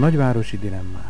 Nagyvárosi dilemmák.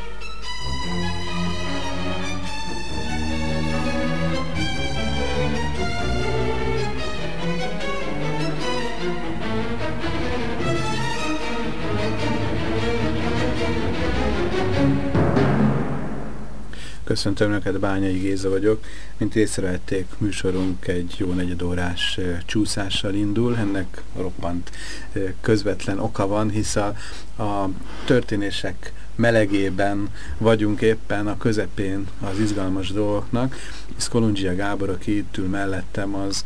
Köszöntöm Önöket, Bányai Géza vagyok. Mint észrevették, műsorunk egy jó negyedórás csúszással indul. Ennek roppant közvetlen oka van, hisz a, a történések melegében vagyunk éppen a közepén az izgalmas dolgoknak. Hisz Kolundzsia Gábor, aki itt ül mellettem, az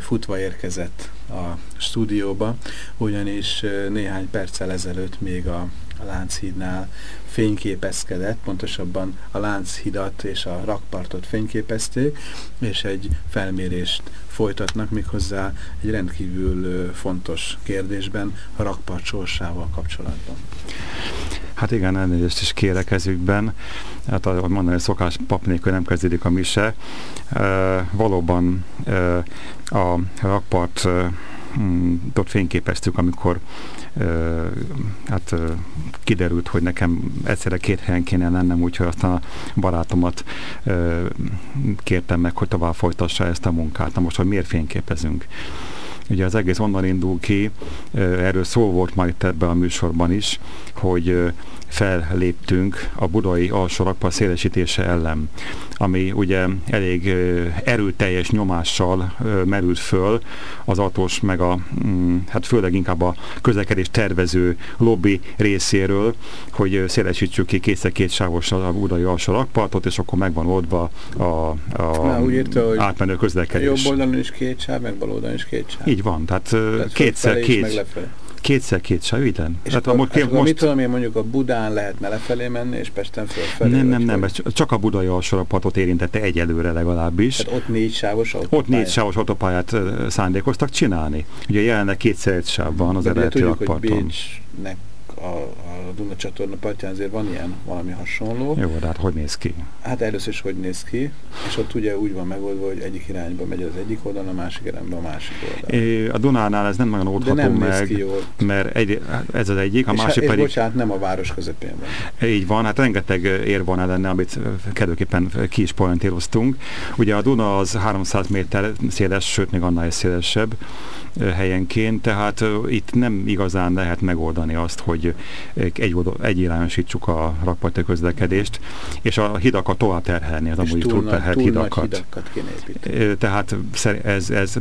futva érkezett a stúdióba, ugyanis néhány perccel ezelőtt még a Lánchídnál fényképezkedett, pontosabban a Lánchidat és a rakpartot fényképezték, és egy felmérést folytatnak méghozzá egy rendkívül fontos kérdésben, a rakpart sorsával kapcsolatban. Hát igen, elnézést is kérek ezükben. Hát ahogy mondani, szokás pap nélkül nem kezdődik a mise. E, valóban e, a rakpart e, ott fényképeztük, amikor hát kiderült, hogy nekem egyszerre két helyen kéne lennem, úgyhogy azt a barátomat kértem meg, hogy tovább folytassa ezt a munkát. Na most, hogy miért fényképezünk? Ugye az egész onnan indul ki, erről szó volt majd itt ebben a műsorban is, hogy felléptünk a budai alsó rakpart szélesítése ellen, ami ugye elég erőteljes nyomással merült föl az autós meg a, mm, hát főleg inkább a közlekedés tervező lobby részéről, hogy szélesítsük ki kétszer két sávos a budai alsó rakpartot, és akkor megvan oldva a, a Na, úgy írta, hogy átmenő közlekedés. Jobb oldalon is két sáv, meg bal oldalon is két sáv. Így van, tehát, tehát kétszer két, kétszer két igen. És hát akkor, most, és most... mit tudom én mondjuk a Budán lehetne lefelé menni, és Pesten fölfelé? Nem, nem, nem, ez csak a budai alsórapatot érintette egyelőre legalábbis. Tehát ott négy sávos autópályát? Ott négy sávos autópályát szándékoztak csinálni. Ugye jelenleg kétszer egy sáv van az eredeti rakparton. Bécsnek a, a Duna csatorna partján azért van ilyen valami hasonló. Jó, de hát hogy néz ki? Hát először is hogy néz ki, és ott ugye úgy van megoldva, hogy egyik irányba megy az egyik oldalon, a másik irányba a másik oldalon. A Dunánál ez nem nagyon oldható de nem meg, néz ki jól. mert egy, ez az egyik, a és másik hát, pedig... bocsánat, nem a város közepén van. Így van, hát rengeteg ér van ellene, amit kedvőképpen ki is pointíroztunk. Ugye a Duna az 300 méter széles, sőt még annál is szélesebb helyenként, tehát itt nem igazán lehet megoldani azt, hogy egy, egyirányosítsuk a rakparti közlekedést, és a hidakat tovább terhelni, az amúgy túl, terhelt túl hidakat. hidakat Tehát ez, ez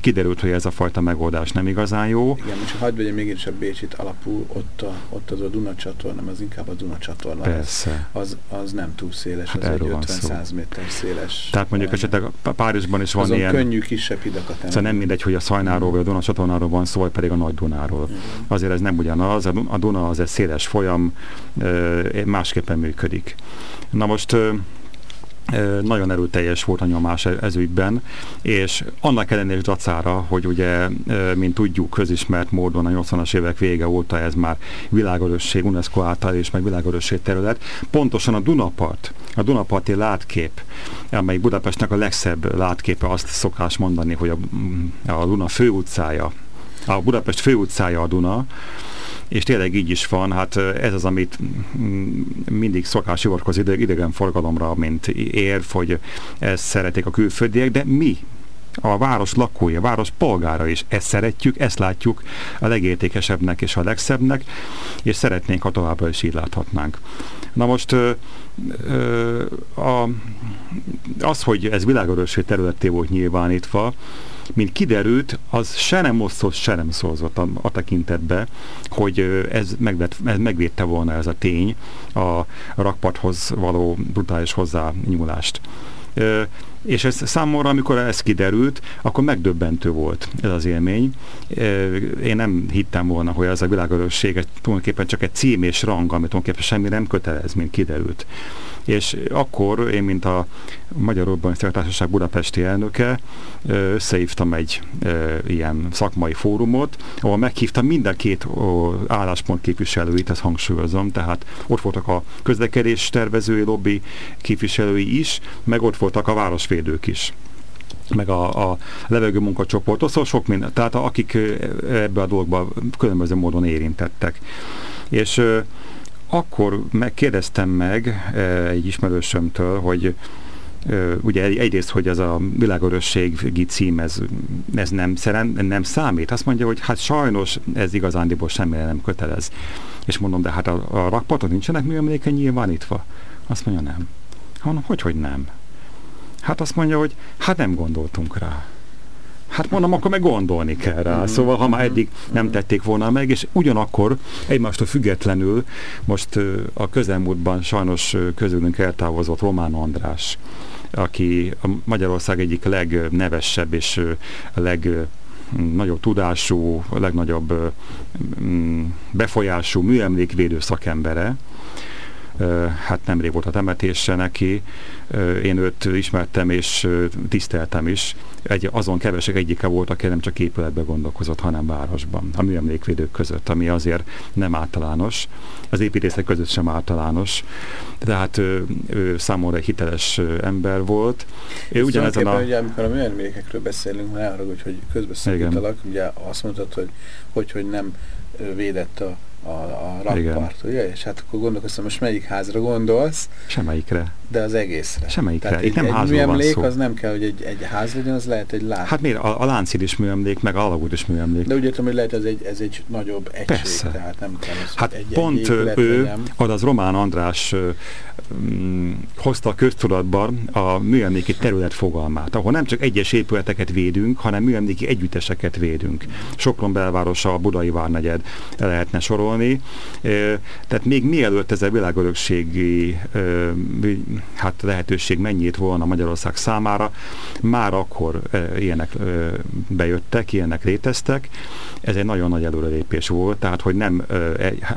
kiderült, hogy ez a fajta megoldás nem igazán jó. Igen, most hagyd vegyem mégis a Bécsit alapul, ott, a, ott az a Duna csatorna, az inkább a Duna csatorna. Persze. Az, az nem túl széles, hát az egy 50-100 méter széles. Tehát mondjuk esetleg Párizsban is van Azon ilyen... könnyű kisebb hidakat. Szóval nem mindegy, hogy a Szajnáról vagy a Duna csatornáról van szó, vagy pedig a Nagy Dunáról. Azért ez nem ugyanaz, a Duna az egy széles folyam, másképpen működik. Na most nagyon erőteljes volt a nyomás e-, ez ügyben, és annak ellenére dacára, hogy ugye, mint tudjuk, közismert módon a 80-as évek vége óta ez már világörösség, UNESCO által és meg világörösség terület, pontosan a Dunapart, a Dunaparti látkép, amely Budapestnek a legszebb látképe, azt szokás mondani, hogy a, a Duna főutcája, a Budapest főutcája a Duna, és tényleg így is van, hát ez az, amit mindig szokás hivatkozni idegen forgalomra, mint érv, hogy ezt szeretik a külföldiek, de mi a város lakója, a város polgára is. Ezt szeretjük, ezt látjuk a legértékesebbnek és a legszebbnek, és szeretnénk, ha továbbra is így láthatnánk. Na most a, az, hogy ez világörösség területé volt nyilvánítva, mint kiderült, az se nem osztott, se nem szorzott a, a tekintetbe, hogy ez, megvet, ez megvédte volna ez a tény a rakparthoz való brutális hozzányúlást. És ez számomra, amikor ez kiderült, akkor megdöbbentő volt ez az élmény. Én nem hittem volna, hogy ez a világörösség tulajdonképpen csak egy cím és rang, amit tulajdonképpen semmi nem kötelez, mint kiderült. És akkor én, mint a Magyar Urbanisztikai Társaság budapesti elnöke, összehívtam egy ilyen szakmai fórumot, ahol meghívtam mind a két álláspont képviselőit, ezt hangsúlyozom, tehát ott voltak a közlekedés tervezői lobby képviselői is, meg ott voltak a városvédők is meg a, a levegő munkacsoport, szóval sok minden, tehát akik ebbe a dologba különböző módon érintettek. És akkor megkérdeztem meg egy ismerősömtől, hogy ugye egyrészt, hogy ez a világörösségi cím, ez, ez nem, szeren, nem számít. Azt mondja, hogy hát sajnos ez igazándiból semmire nem kötelez. És mondom, de hát a, a rakparton nincsenek műemléke nyilvánítva? Azt mondja, nem. Mondom, hogy, hogy nem? Hát azt mondja, hogy hát nem gondoltunk rá. Hát mondom, akkor meg gondolni kell rá. Mm-hmm. Szóval, ha már eddig nem tették volna meg, és ugyanakkor egymástól függetlenül most a közelmúltban sajnos közülünk eltávozott Román András, aki a Magyarország egyik legnevesebb és leg nagyobb tudású, legnagyobb befolyású műemlékvédő szakembere, hát nemrég volt a temetése neki, én őt ismertem és tiszteltem is. Egy, azon kevesek egyike volt, aki nem csak épületbe gondolkozott, hanem városban, a műemlékvédők között, ami azért nem általános, az építészek között sem általános. Tehát ő, ő számomra egy hiteles ember volt. Ő ugyanezen a... Ugye, amikor a műemlékekről beszélünk, már arra, hogy közbeszélgetelek, ugye azt mondtad, hogy, hogy, hogy nem védett a a, a rakpart, ugye? És hát akkor gondolkoztam, most melyik házra gondolsz? Semmelyikre. De az egészre. Semmelyikre. Tehát Itt nem egy műemlék, az nem kell, hogy egy, egy ház legyen, az lehet egy lát. Hát miért? A, a Láncid is műemlék, meg a Alagút is műemlék. De úgy értem, hogy lehet ez egy, ez egy nagyobb egység. Persze. Tehát nem kell az, hát egy, pont egy ő, az az Román András hozta a köztudatban a műemléki terület fogalmát, ahol nem csak egyes épületeket védünk, hanem műemléki együtteseket védünk. Sopron belvárosa, a Budai Várnegyed lehetne sorolni. Tehát még mielőtt ez a világörökségi hát lehetőség mennyit volna Magyarország számára, már akkor ilyenek bejöttek, ilyenek léteztek. Ez egy nagyon nagy előrelépés volt, tehát hogy nem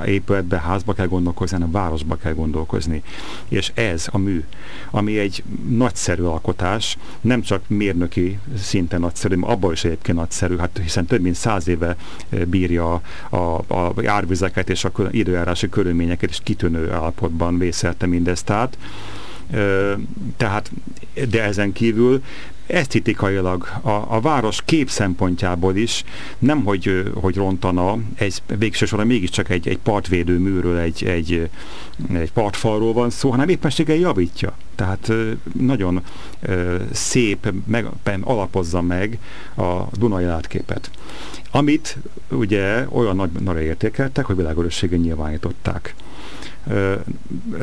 épületbe, házba kell gondolkozni, hanem városba kell gondolkozni és ez a mű, ami egy nagyszerű alkotás, nem csak mérnöki szinten nagyszerű, abban is egyébként nagyszerű, hát hiszen több mint száz éve eh, bírja a, a árvizeket és a időjárási körülményeket, és kitűnő állapotban vészelte mindezt át. Tehát, de ezen kívül esztetikailag a, a város kép szempontjából is nem, hogy, hogy rontana, egy, végső soron mégiscsak egy, egy partvédő műről, egy, egy, egy partfalról van szó, hanem éppenséggel javítja. Tehát nagyon szép, meg, alapozza meg a Dunai látképet. Amit ugye olyan nagy, nagyra értékeltek, hogy világörösségen nyilvánították.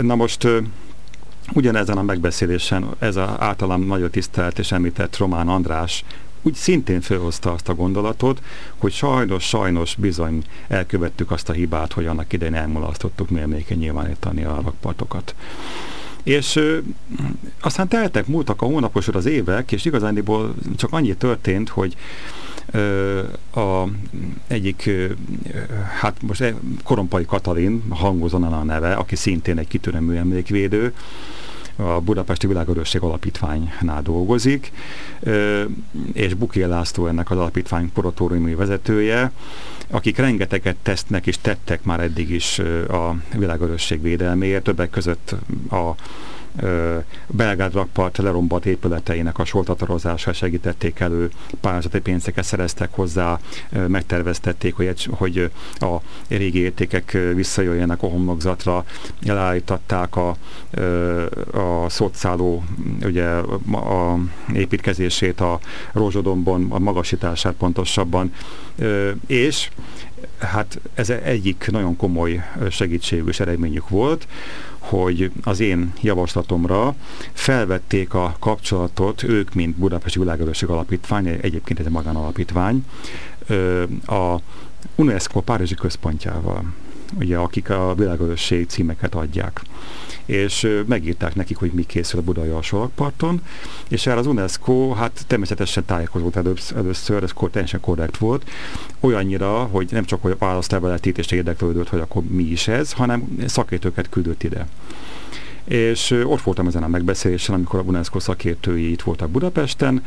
Na most Ugyanezen a megbeszélésen ez az általam nagyon tisztelt és említett Román András úgy szintén felhozta azt a gondolatot, hogy sajnos, sajnos bizony elkövettük azt a hibát, hogy annak idején elmulasztottuk mérméken nyilvánítani a rakpartokat. És ö, aztán teltek, múltak a hónaposod az évek, és igazándiból csak annyi történt, hogy a egyik, hát most Korompai Katalin, hangozon a neve, aki szintén egy kitűnő műemlékvédő, a Budapesti Világörösség Alapítványnál dolgozik, és Buké László ennek az alapítvány kuratóriumi vezetője, akik rengeteget tesznek és tettek már eddig is a világörösség védelméért, többek között a belgád rakpart lerombolt épületeinek a soltatarozása segítették elő, pályázati pénzeket szereztek hozzá, megterveztették, hogy, hogy a régi értékek visszajöjjenek a homlokzatra, elállították a, a szociáló ugye, a építkezését a Rózsodombon, a magasítását pontosabban, és hát ez egyik nagyon komoly segítségű és eredményük volt, hogy az én javaslatomra felvették a kapcsolatot, ők, mint Budapesti Világörösség Alapítvány, egyébként egy magánalapítvány, a UNESCO Párizsi központjával. ugye, akik a világörösség címeket adják és megírták nekik, hogy mi készül a budai alsórakparton, és erre az UNESCO hát természetesen tájékozott először, ez teljesen korrekt volt, olyannyira, hogy nem csak hogy választleveletítést érdeklődött, hogy akkor mi is ez, hanem szakértőket küldött ide és ott voltam ezen a megbeszélésen, amikor a UNESCO szakértői itt voltak Budapesten.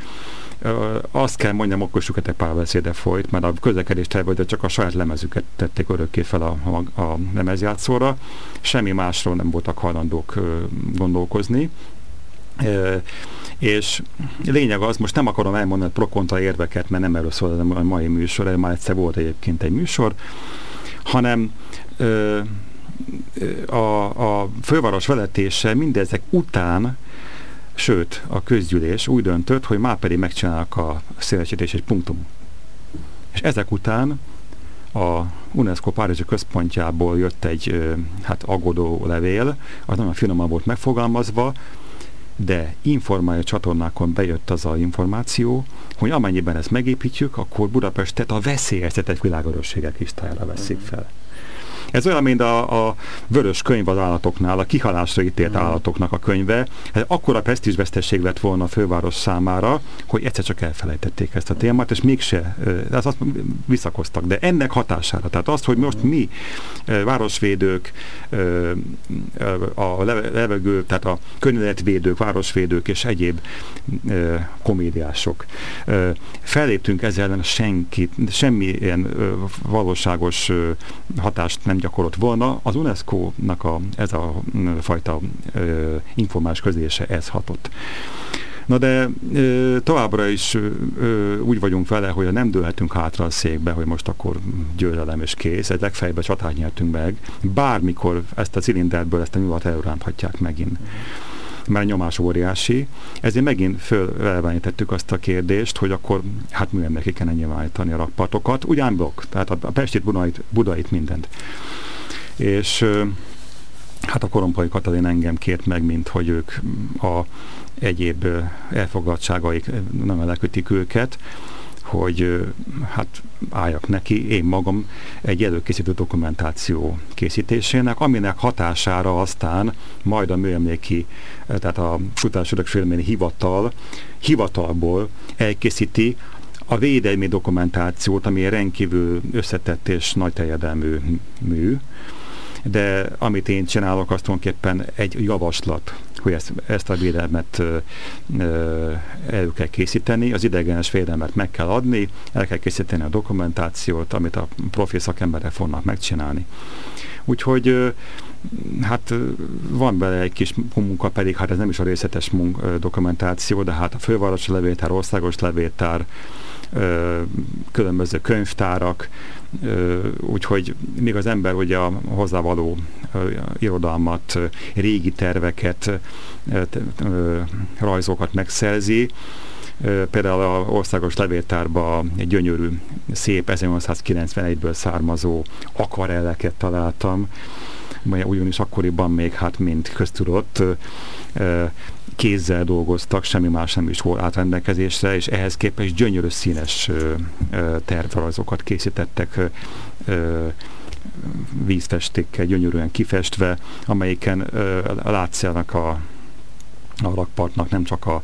Azt kell mondjam, akkor sokat egy párbeszéde folyt, mert a közlekedés tervező csak a saját lemezüket tették örökké fel a, a, a lemezjátszóra. Semmi másról nem voltak hajlandók gondolkozni. és lényeg az, most nem akarom elmondani pro érveket, mert nem erről szól a mai műsor, már egyszer volt egyébként egy műsor, hanem a, a főváros vezetése mindezek után, sőt, a közgyűlés úgy döntött, hogy már pedig megcsinálnak a szélesítés egy punktum. És ezek után a UNESCO Párizsi központjából jött egy hát agodó levél, az nagyon finoman volt megfogalmazva, de informális csatornákon bejött az a információ, hogy amennyiben ezt megépítjük, akkor Budapestet a veszélyeztetett világörösségek listájára veszik mhm. fel. Ez olyan, mint a, a vörös könyv az állatoknál, a kihalásra ítélt mm. állatoknak a könyve. Ez akkora presztízsvesztesség lett volna a főváros számára, hogy egyszer csak elfelejtették ezt a témát, és mégse, ez azt visszakoztak. De ennek hatására, tehát azt, hogy most mi városvédők, a levegő, tehát a környezetvédők, városvédők és egyéb komédiások felléptünk ezzel ellen senkit, semmilyen valóságos hatást nem gyakorolt volna. Az UNESCO-nak a, ez a fajta ö, informális közlése ez hatott. Na de ö, továbbra is ö, úgy vagyunk vele, hogy nem dőlhetünk hátra a székbe, hogy most akkor győzelem és kész, egy legfeljebb csatát nyertünk meg. Bármikor ezt a cilinderből, ezt a nyulat elránthatják megint. Mert a nyomás óriási. Ezért megint fölelvenítettük azt a kérdést, hogy akkor hát műemnek ki kellene nyilvánítani a rakpartokat, ugyan blokk, tehát a Pestit, Budait, Budait mindent. És hát a Korompai Katalin engem kért meg, mint hogy ők a egyéb elfogadtságaik nem lekötik őket, hogy hát álljak neki én magam egy előkészítő dokumentáció készítésének, aminek hatására aztán majd a műemléki, tehát a Kutatás Örökségélmény Hivatal hivatalból elkészíti a védelmi dokumentációt, ami rendkívül összetett és nagy terjedelmű mű, de amit én csinálok, azt tulajdonképpen egy javaslat, hogy ezt, ezt a védelmet elő kell készíteni, az idegenes védelmet meg kell adni, el kell készíteni a dokumentációt, amit a profi szakemberek fognak megcsinálni. Úgyhogy ö, hát van bele egy kis munka, pedig hát ez nem is a részletes munk, dokumentáció, de hát a fővárosi levétár, országos levétár, különböző könyvtárak, úgyhogy még az ember ugye a hozzávaló irodalmat, régi terveket, rajzokat megszerzi, például a országos levétárban egy gyönyörű, szép 1891-ből származó akvarelleket találtam, ugyanis akkoriban még hát mind köztudott kézzel dolgoztak, semmi más nem is volt átrendelkezésre, és ehhez képest gyönyörű színes tervrajzokat készítettek vízfestékkel gyönyörűen kifestve, amelyiken látszanak a, a rakpartnak nem csak a,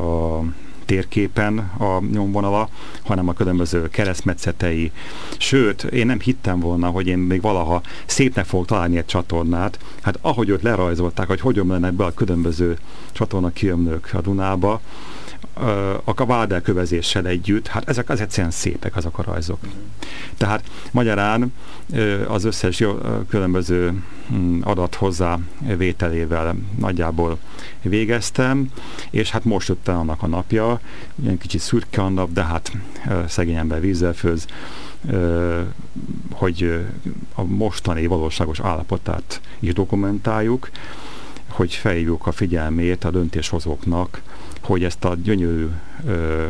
a térképen a nyomvonala, hanem a különböző keresztmetszetei. Sőt, én nem hittem volna, hogy én még valaha szépnek fogok találni egy csatornát. Hát ahogy őt lerajzolták, hogy hogyan mennek be a különböző csatorna kiömlők a Dunába, a vádelkövezéssel együtt, hát ezek az egyszerűen szépek azok a rajzok. Mm. Tehát magyarán az összes jó, különböző mm, adat hozzá vételével nagyjából végeztem, és hát most jött annak a napja, ilyen kicsit szürke a nap, de hát szegény ember vízzel főz, hogy a mostani valóságos állapotát is dokumentáljuk, hogy felhívjuk a figyelmét a döntéshozóknak, hogy ezt a gyönyörű ö,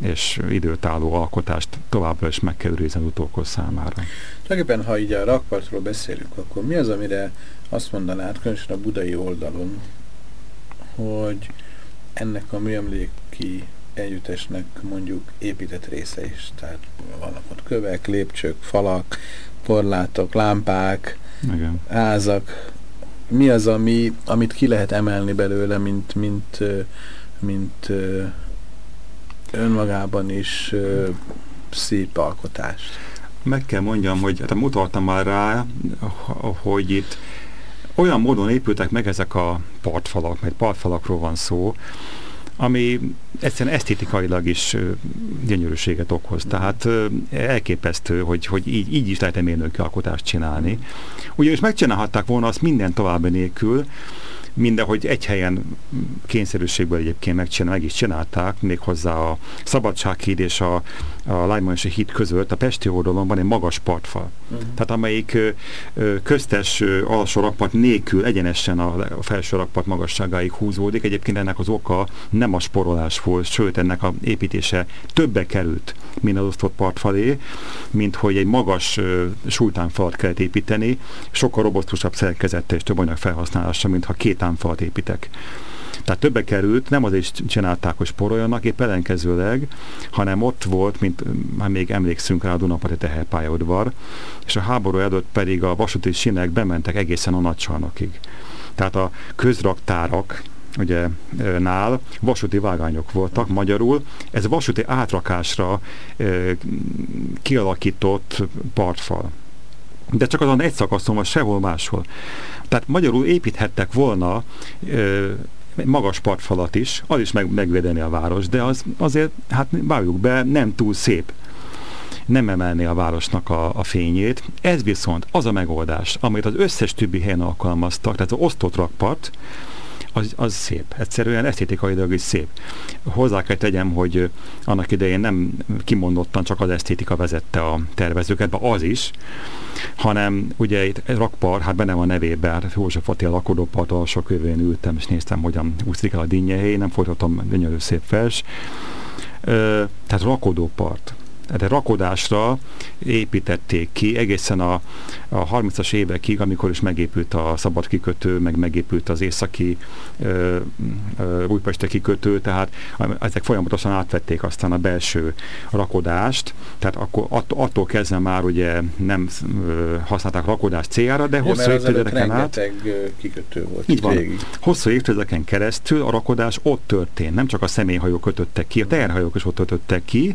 és időtálló alkotást továbbra is meg kell őrizni az utókor számára. Tulajdonképpen, ha így a rakpartról beszélünk, akkor mi az, amire azt mondanád, különösen a budai oldalon, hogy ennek a műemléki együttesnek mondjuk épített része is, tehát vannak ott kövek, lépcsők, falak, korlátok, lámpák, Igen. házak. Mi az, ami, amit ki lehet emelni belőle, mint, mint, mint, önmagában is szép alkotást? Meg kell mondjam, hogy hát mutattam már rá, hogy itt olyan módon épültek meg ezek a partfalak, mert partfalakról van szó, ami egyszerűen esztétikailag is gyönyörűséget okoz. Tehát elképesztő, hogy, hogy így, így is lehet mérnöki alkotást csinálni. Ugyanis megcsinálhatták volna azt minden további nélkül, mindehogy egy helyen kényszerűségből egyébként megcsinál, meg is csinálták, méghozzá a Szabadsághíd és a, a Lájmonsi híd között a Pesti oldalon van egy magas partfal. Uh-huh. Tehát amelyik ö, ö, köztes alsó rakpart nélkül egyenesen a, felső rakpart magasságáig húzódik. Egyébként ennek az oka nem a sporolás volt, sőt ennek a építése többe került, mint az osztott partfalé, mint hogy egy magas súlytánfalat kellett építeni, sokkal robosztusabb szerkezette és több anyag felhasználása, mint ha két támfalat építek. Tehát többe került, nem azért csinálták, hogy sporoljanak, épp ellenkezőleg, hanem ott volt, mint már még emlékszünk rá a Dunapati teherpályaudvar, és a háború előtt pedig a vasúti sinek bementek egészen a nagycsarnokig. Tehát a közraktárak, ugye nál vasúti vágányok voltak, magyarul ez vasúti átrakásra e, kialakított partfal. De csak azon egy szakaszon van sehol máshol. Tehát magyarul építhettek volna e, magas partfalat is, az is meg, megvédeni a város, de az azért, hát várjuk be, nem túl szép nem emelni a városnak a, a fényét. Ez viszont az a megoldás, amit az összes többi helyen alkalmaztak, tehát az osztott rakpart, az, az szép. Egyszerűen esztétikailag is szép. Hozzá kell tegyem, hogy annak idején nem kimondottan csak az esztétika vezette a tervezőket, de az is, hanem ugye itt rakpar, hát benne van nevében, József Attila lakodópart alsó kövén ültem, és néztem, hogyan úszik el a dinnyehely, nem folytatom gyönyörű szép fels. Ö, tehát rakodópart de rakodásra építették ki egészen a, a 30-as évekig, amikor is megépült a szabad kikötő, meg megépült az északi ö, ö, újpesti kikötő, tehát ezek folyamatosan átvették aztán a belső rakodást, tehát akkor att, attól kezdve már ugye nem ö, használták rakodás céljára, de hosszú évtizedeken át... kikötő volt így van. Végig. Hosszú évtizedeken keresztül a rakodás ott történt, nem csak a személyhajók kötöttek ki, a teherhajók is ott kötöttek ki,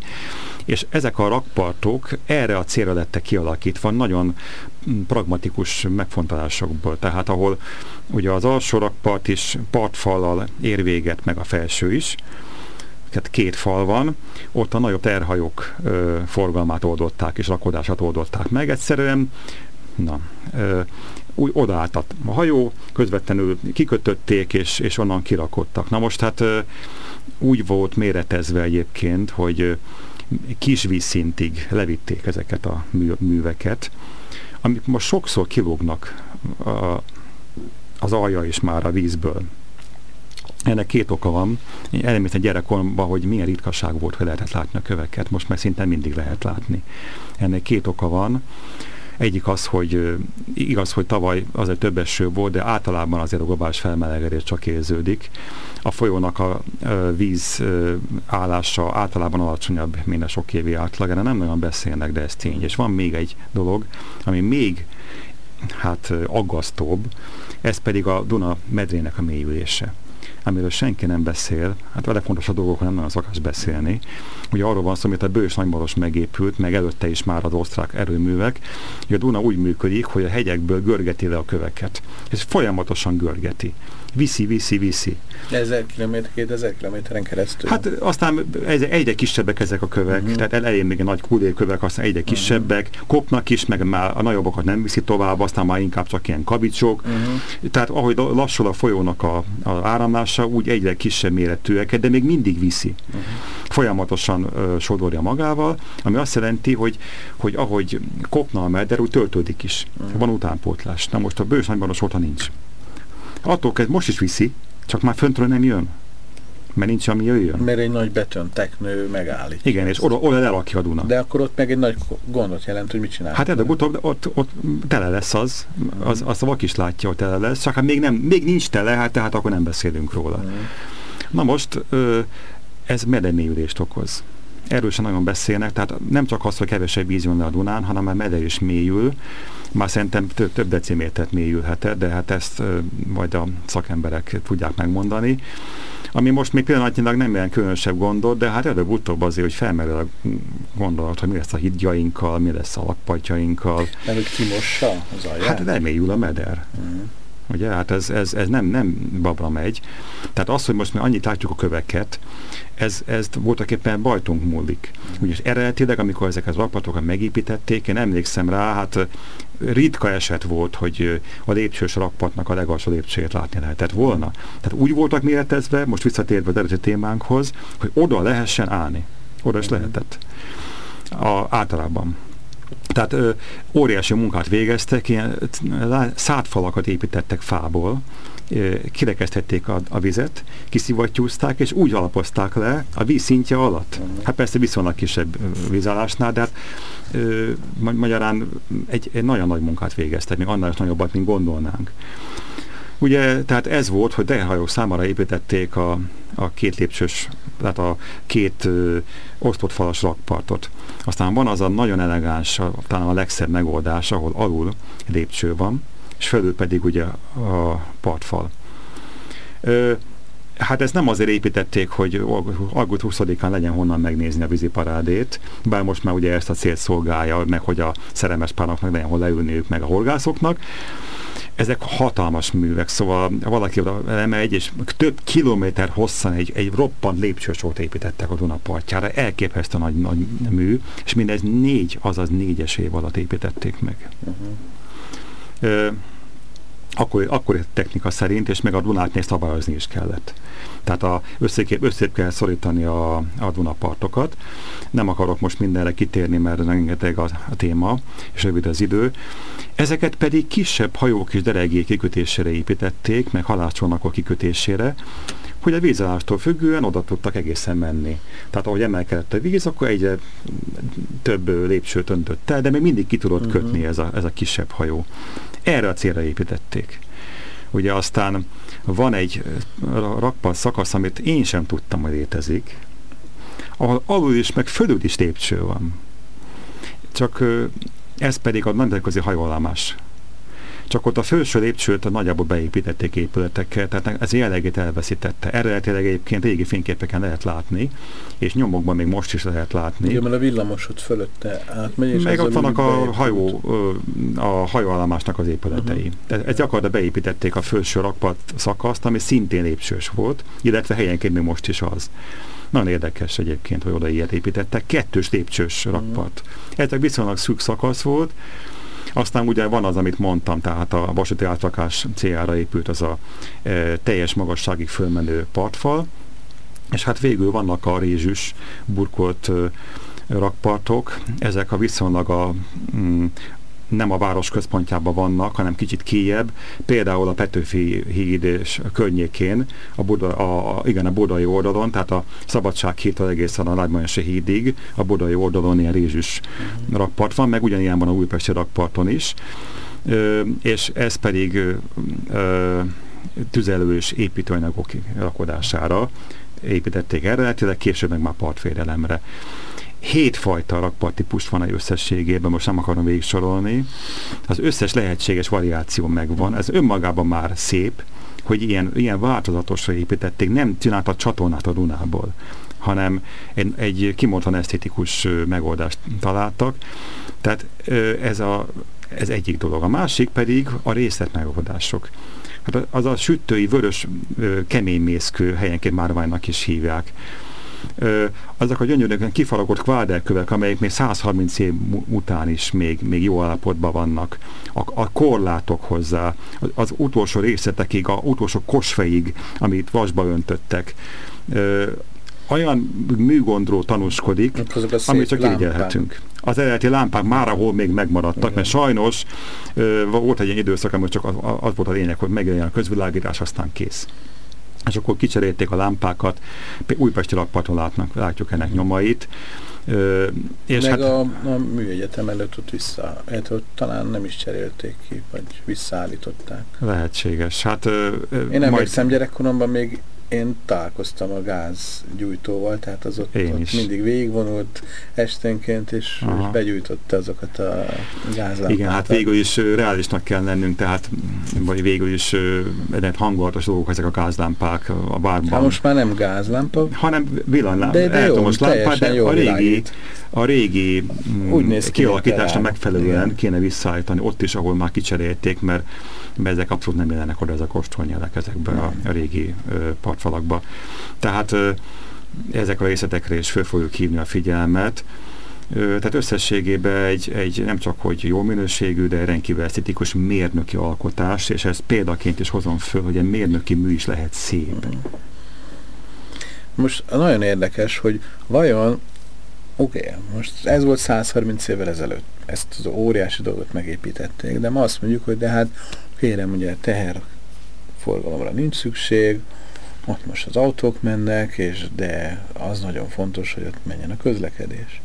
és ezek a rakpartok erre a célra lettek kialakítva nagyon mm, pragmatikus megfontolásokból. Tehát ahol ugye az alsó rakpart is partfallal ér véget, meg a felső is, tehát két fal van, ott a nagyobb terhajók ö, forgalmát oldották és rakodását oldották meg. Egyszerűen na, ö, úgy odaálltat a hajó, közvetlenül kikötötték, és, és onnan kirakodtak. Na most hát ö, úgy volt méretezve egyébként, hogy kis vízszintig levitték ezeket a mű, műveket, amik most sokszor kilógnak az alja is már a vízből. Ennek két oka van. Én elmésztem gyerekkoromban, hogy milyen ritkaság volt, hogy lehetett látni a köveket. Most már szinte mindig lehet látni. Ennek két oka van. Egyik az, hogy igaz, hogy tavaly azért több eső volt, de általában azért a globális felmelegedés csak érződik. A folyónak a víz állása általában alacsonyabb, mint a sok évi átlag, de nem nagyon beszélnek, de ez tény. És van még egy dolog, ami még hát aggasztóbb, ez pedig a Duna medrének a mélyülése amiről senki nem beszél, hát a legfontosabb dolgokról nem nagyon szokás beszélni. Ugye arról van szó, hogy a Bős Nagymaros megépült, meg előtte is már az osztrák erőművek, hogy a Duna úgy működik, hogy a hegyekből görgeti le a köveket. Ez folyamatosan görgeti viszi, viszi, viszi. Ezer kilométer, 2000 kilométeren keresztül? Hát aztán egyre kisebbek ezek a kövek, uh-huh. tehát elején még a nagy kövek, aztán egyre uh-huh. kisebbek, kopnak is, meg már a nagyobbakat nem viszi tovább, aztán már inkább csak ilyen kavicsok. Uh-huh. Tehát ahogy lassul a folyónak a, a áramlása, úgy egyre kisebb méretűeket, de még mindig viszi. Uh-huh. Folyamatosan uh, sodorja magával, ami azt jelenti, hogy, hogy ahogy kopna a meder, úgy töltődik is. Uh-huh. Van utánpótlás. Na most a bős nagyban óta nincs. Attól kezd, most is viszi, csak már föntről nem jön. Mert nincs, ami jöjjön. Mert egy nagy betonteknő megállít. Igen, és oda, oda lerakja a Duna. De akkor ott meg egy nagy gondot jelent, hogy mit csinál. Hát előbb-utóbb ott, ott tele lesz az, az, az a vak is látja, hogy tele lesz, csak hát még, nem, még nincs tele, hát tehát akkor nem beszélünk róla. Mm. Na most ez medemélyülést okoz. erről sem nagyon beszélnek, tehát nem csak az, hogy kevesebb víz jön le a Dunán, hanem a meder is mélyül, már szerintem több, több decimétert mélyülhet, de hát ezt majd a szakemberek tudják megmondani. Ami most még pillanatnyilag nem ilyen különösebb gondot, de hát előbb-utóbb azért, hogy felmerül a gondolat, hogy mi lesz a hídjainkkal, mi lesz a lakpatjainkkal. Nem, hogy kimossa az alját? Hát remélyül a meder. Uh-huh. Ugye, hát ez, ez, ez nem, nem babra megy. Tehát az, hogy most mi annyit látjuk a köveket, ez, ez voltak éppen bajtunk múlik. Ugye eredetileg, amikor ezek az rakpatokat megépítették, én emlékszem rá, hát ritka eset volt, hogy a lépcsős rakpatnak a legalsó lépcsőjét látni lehetett volna. Tehát úgy voltak méretezve, most visszatérve az eredeti témánkhoz, hogy oda lehessen állni. Oda is lehetett. A, általában. Tehát ö, óriási munkát végeztek, ilyen szátfalakat építettek fából, ö, kirekesztették a, a vizet, kiszivattyúzták, és úgy alapozták le a víz szintje alatt. Hát persze viszonylag kisebb vízállásnál, de hát ö, magyarán egy, egy nagyon nagy munkát végeztek, még annál is nagyobbat, mint gondolnánk. Ugye, tehát ez volt, hogy teherhajók számára építették a, a két lépcsős, tehát a két ö, osztott falas rakpartot. Aztán van az a nagyon elegáns, talán a legszebb megoldás, ahol alul lépcső van, és felül pedig ugye a partfal. Ö, Hát ezt nem azért építették, hogy augusztus 20-án legyen honnan megnézni a víziparádét, bár most már ugye ezt a célt szolgálja, meg hogy a szerelmes pároknak legyen hol leülniük, meg a horgászoknak, ezek hatalmas művek, szóval valaki oda emegy, és több kilométer hosszan egy, egy roppant lépcsősort építettek a Duna partjára, elképesztő nagy, nagy mű, és mindez négy, azaz négyes év alatt építették meg. Uh-huh akkor, akkor technika szerint, és meg a Dunát néz szabályozni is kellett. Tehát a, összébb, összébb kell szorítani a, a Dunapartokat. Nem akarok most mindenre kitérni, mert rengeteg a, a téma, és rövid az idő. Ezeket pedig kisebb hajók és deregék kikötésére építették, meg halászcsónakok kikötésére, hogy a vízállástól függően oda tudtak egészen menni. Tehát ahogy emelkedett a víz, akkor egyre több lépcsőt öntött el, de még mindig ki tudott uh-huh. kötni ez a, ez a kisebb hajó. Erre a célra építették. Ugye aztán van egy rakpart szakasz, amit én sem tudtam, hogy létezik, ahol alul is, meg fölül is lépcső van. Csak ez pedig a nemzetközi hajóállomás csak ott a felső lépcsőt a nagyjából beépítették épületekkel, tehát ez jellegét elveszítette. Eredetileg egyébként régi fényképeken lehet látni, és nyomokban még most is lehet látni. Igen, mert a villamos ott fölötte átmegy, és Meg ott vannak a, hajó, a hajóállomásnak az épületei. Uh-huh. Ez gyakorlatilag beépítették a felső rakpart szakaszt, ami szintén lépcsős volt, illetve helyenként még most is az. Nagyon érdekes egyébként, hogy oda ilyet építettek. Kettős lépcsős rakpart. Ez egy viszonylag szűk szakasz volt, aztán ugye van az, amit mondtam, tehát a vasúti átrakás céljára épült az a e, teljes magasságig fölmenő partfal, és hát végül vannak a rézsűs burkolt e, rakpartok, ezek a viszonylag a, mm, nem a város központjában vannak, hanem kicsit kijebb, például a Petőfi híd és környékén, a, Buda, a, igen, a budai oldalon, tehát a Szabadság hídtól egészen a Nagymajasi hídig, a budai oldalon ilyen rézsűs uh-huh. rakpart van, meg ugyanilyen van a újpesti rakparton is, ö, és ez pedig ö, tüzelő és építőanyagok rakodására építették eredetileg, később meg már partvédelemre hétfajta rakpartípus van a összességében, most nem akarom végig sorolni. Az összes lehetséges variáció megvan, ez önmagában már szép, hogy ilyen, ilyen változatosra építették, nem csináltak csatornát a Dunából, hanem egy, egy kimondtan esztétikus megoldást találtak. Tehát ez, a, ez egyik dolog. A másik pedig a részletmegoldások. Hát az a sütői vörös keménymészkő helyenként márványnak is hívják azok a gyönyörűen kifaragott kvádерkövek, amelyek még 130 év után is még, még jó állapotban vannak, a, a korlátok hozzá, az, az utolsó részletekig, a utolsó kosfeig, amit vasba öntöttek, ö, olyan műgondról tanúskodik, amit csak irigyelhetünk. Az eredeti lámpák már ahol még megmaradtak, Igen. mert sajnos ö, volt egy ilyen időszak, amikor csak az, az volt a lényeg, hogy megjelenjen a közvilágítás, aztán kész és akkor kicserélték a lámpákat, Újpesti rakparton látnak, látjuk ennek nyomait. Ö, és Meg hát, a, a műegyetem előtt ott vissza, hát ott talán nem is cserélték ki, vagy visszaállították. Lehetséges. Hát, ö, Én emlékszem, majd... gyerekkoromban még én találkoztam a gázgyújtóval, tehát az ott, ott mindig végigvonult esténként, és, Aha. és begyújtotta azokat a gázlámpákat. Igen, hát végül is reálisnak kell lennünk, tehát vagy végül is hangulatos dolgok ezek a gázlámpák a bárban. Hát most már nem gázlámpa, hanem villanylámpa, De- de elektromos teljesen de a régi, világít. a régi Úgy néz ki, kialakításra mint megfelelően Igen. kéne visszaállítani ott is, ahol már kicserélték, mert, mert ezek abszolút nem jelenek oda ezek a kostolnyelek ezekben a, régi partfalakba. Tehát ö, ezekre a részletekre is föl fogjuk hívni a figyelmet. Tehát összességében egy, egy nem csak hogy jó minőségű, de rendkívül esztetikus mérnöki alkotás, és ezt példaként is hozom föl, hogy egy mérnöki mű is lehet szép. Most nagyon érdekes, hogy vajon, oké, okay, most ez volt 130 évvel ezelőtt, ezt az óriási dolgot megépítették, de ma azt mondjuk, hogy de hát kérem, ugye teher forgalomra nincs szükség, ott most az autók mennek, és de az nagyon fontos, hogy ott menjen a közlekedés.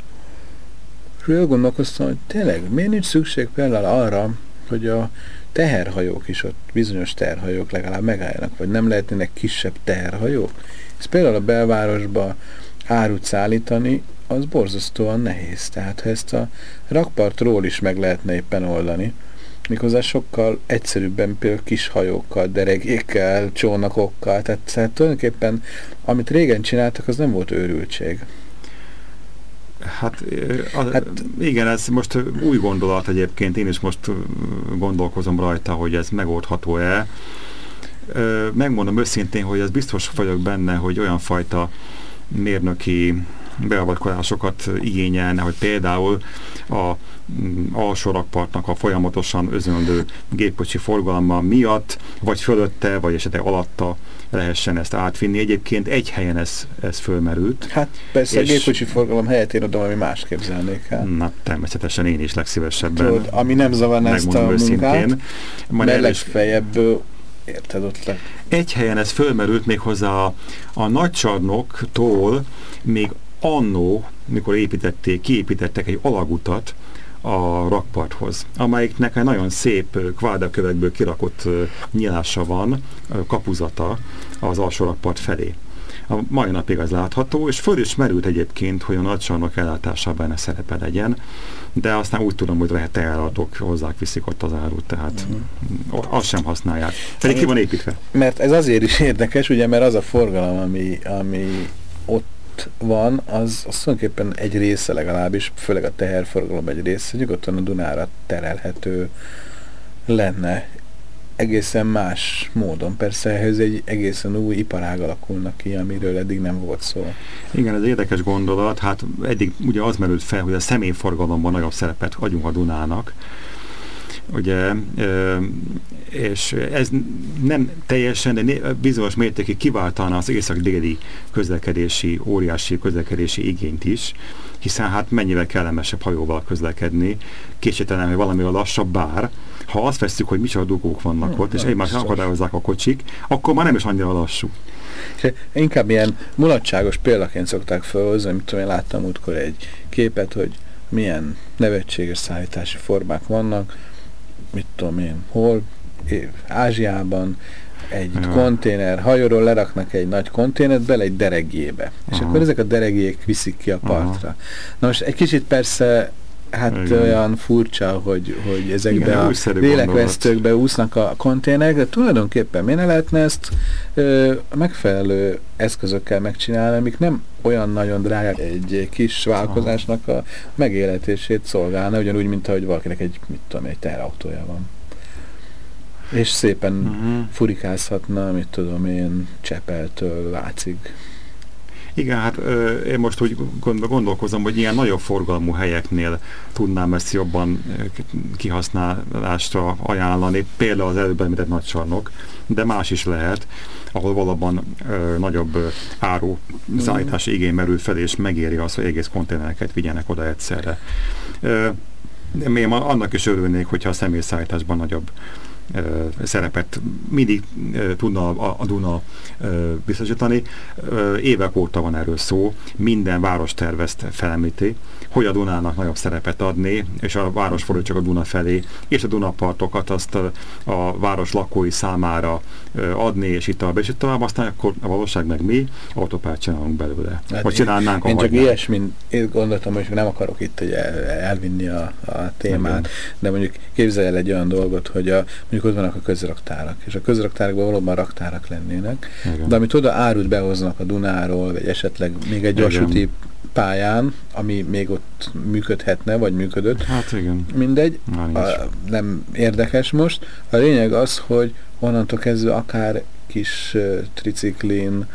És gondolkoztam, hogy tényleg miért nincs szükség például arra, hogy a teherhajók is ott, bizonyos teherhajók legalább megálljanak, vagy nem lehetnének kisebb teherhajók? Ez például a belvárosba árut szállítani, az borzasztóan nehéz. Tehát ha ezt a rakpartról is meg lehetne éppen oldani, méghozzá sokkal egyszerűbben például kis hajókkal, deregékkel, csónakokkal, tehát, tehát tulajdonképpen amit régen csináltak, az nem volt őrültség. Hát, ö, a, Hát- igen, ez most új gondolat egyébként, én is most gondolkozom rajta, hogy ez megoldható-e. Megmondom őszintén, hogy ez biztos vagyok benne, hogy olyan fajta mérnöki beavatkozásokat igényelne, hogy például a mm, alsó rakpartnak a folyamatosan özönlő gépkocsi forgalma miatt, vagy fölötte, vagy esetleg alatta lehessen ezt átvinni. Egyébként egy helyen ez, ez fölmerült. Hát persze És- a gépkocsi forgalom helyett én oda valami más képzelnék el. Na, természetesen én is legszívesebben. Tudod, ami nem zavarna ezt a munkát, mert is legfeljebb, érted, ott le. egy helyen ez fölmerült még hozzá a, a nagycsarnoktól még annó, mikor építették, kiépítettek egy alagutat a rakparthoz, amelyiknek egy nagyon szép kvádakövekből kirakott ö, nyilása van, kapuzata az alsó rakpart felé. A mai napig az látható, és föl is merült egyébként, hogy a nagycsarnok ellátásában ennek szerepe legyen, de aztán úgy tudom, hogy lehet teherautók hozzák viszik ott az árut, tehát mm. azt sem használják. Pedig ki van építve. Mert ez azért is érdekes, ugye, mert az a forgalom, ami, ami ott van, az, az tulajdonképpen egy része legalábbis, főleg a teherforgalom egy része, nyugodtan a Dunára terelhető lenne egészen más módon. Persze ehhez egy egészen új iparág alakulnak ki, amiről eddig nem volt szó. Igen, ez érdekes gondolat. Hát eddig ugye az merült fel, hogy a személyforgalomban nagyobb szerepet adjunk a Dunának. Ugye, és ez nem teljesen, de bizonyos mértékig kiváltaná az észak-déli közlekedési, óriási közlekedési igényt is, hiszen hát mennyivel kellemesebb hajóval közlekedni, kétségtelen, hogy valamivel lassabb, bár ha azt veszük, hogy micsoda dugók vannak Hmm, ott, és egymást akadályozzák a kocsik, akkor már nem is annyira lassú. És inkább ilyen mulatságos példaként szokták felhozni, mit tudom, én láttam útkor egy képet, hogy milyen nevetséges szállítási formák vannak, mit tudom én, hol, Ázsiában egy Ja. konténer, hajóról leraknak egy nagy konténert bele egy deregjébe. És Aha. akkor ezek a deregjék viszik ki a Aha. partra. Na most egy kicsit persze hát Igen. olyan furcsa, hogy, hogy ezekbe Igen, a lélekvesztőkbe úsznak a konténerek, de tulajdonképpen miért ne lehetne ezt ö, megfelelő eszközökkel megcsinálni, amik nem olyan nagyon drágák egy kis vállalkozásnak a megéletését szolgálna, ugyanúgy, mint ahogy valakinek egy, mit tudom, egy teherautója van. És szépen Uh-huh. furikázhatna, mit tudom én, Csepeltől Vácig. Igen, hát én most úgy gond- gondolkozom, hogy ilyen nagyobb forgalmú helyeknél tudnám ezt jobban kihasználásra ajánlani, például az előbb említett nagycsarnok, de más is lehet, ahol valóban ö, nagyobb áru szállítási igény merül fel, és megéri az, hogy egész konténereket vigyenek oda egyszerre. Ö, ma annak is örülnék, hogyha a személyszállításban nagyobb szerepet mindig tudna a, a Duna biztosítani. Évek óta van erről szó, minden város tervezt felemlíti, hogy a Dunának nagyobb szerepet adni, és a város fordul csak a Duna felé, és a Dunapartokat azt a, a város lakói számára adni, és itt tovább, és itt tovább, aztán akkor a valóság meg mi autópárt csinálunk belőle. Hát Vagy csinálnánk, Én csak ilyesmin én gondoltam, hogy nem akarok itt hogy el, elvinni a, a témát, Igen. de mondjuk képzelj el egy olyan dolgot, hogy a, mondjuk ott vannak a közraktárak, és a közraktárakban valóban raktárak lennének, Igen. de amit oda árut behoznak a Dunáról, vagy esetleg még egy vasúti pályán, ami még ott működhetne, vagy működött. Hát igen. Mindegy, a, nem érdekes most. A lényeg az, hogy onnantól kezdve akár kis uh, triciklin,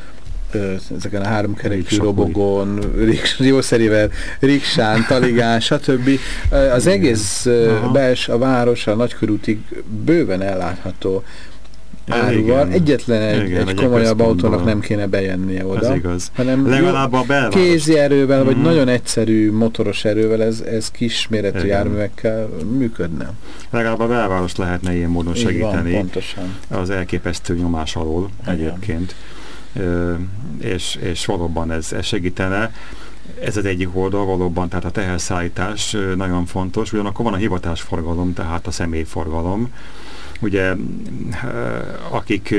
ezeken a háromkerekű robogon, riks, jószerivel, riksán, taligán, stb. Az egész bels, a város, a nagykörútig bőven ellátható áruval. Egyetlen egy, igen, egy komolyabb autónak nem kéne bejönnie oda. Ez igaz. Hanem Legalább a belváros. Kézi erővel, mm. vagy mhm. nagyon egyszerű motoros erővel ez, ez kisméretű igen. járművekkel működne. Legalább a belváros lehetne ilyen módon segíteni. Van, pontosan. Az elképesztő nyomás alól igen. egyébként. És, és valóban ez, ez segítene. Ez az egyik oldal valóban, tehát a teherszállítás nagyon fontos, ugyanakkor van a hivatásforgalom, tehát a személyforgalom, ugye akik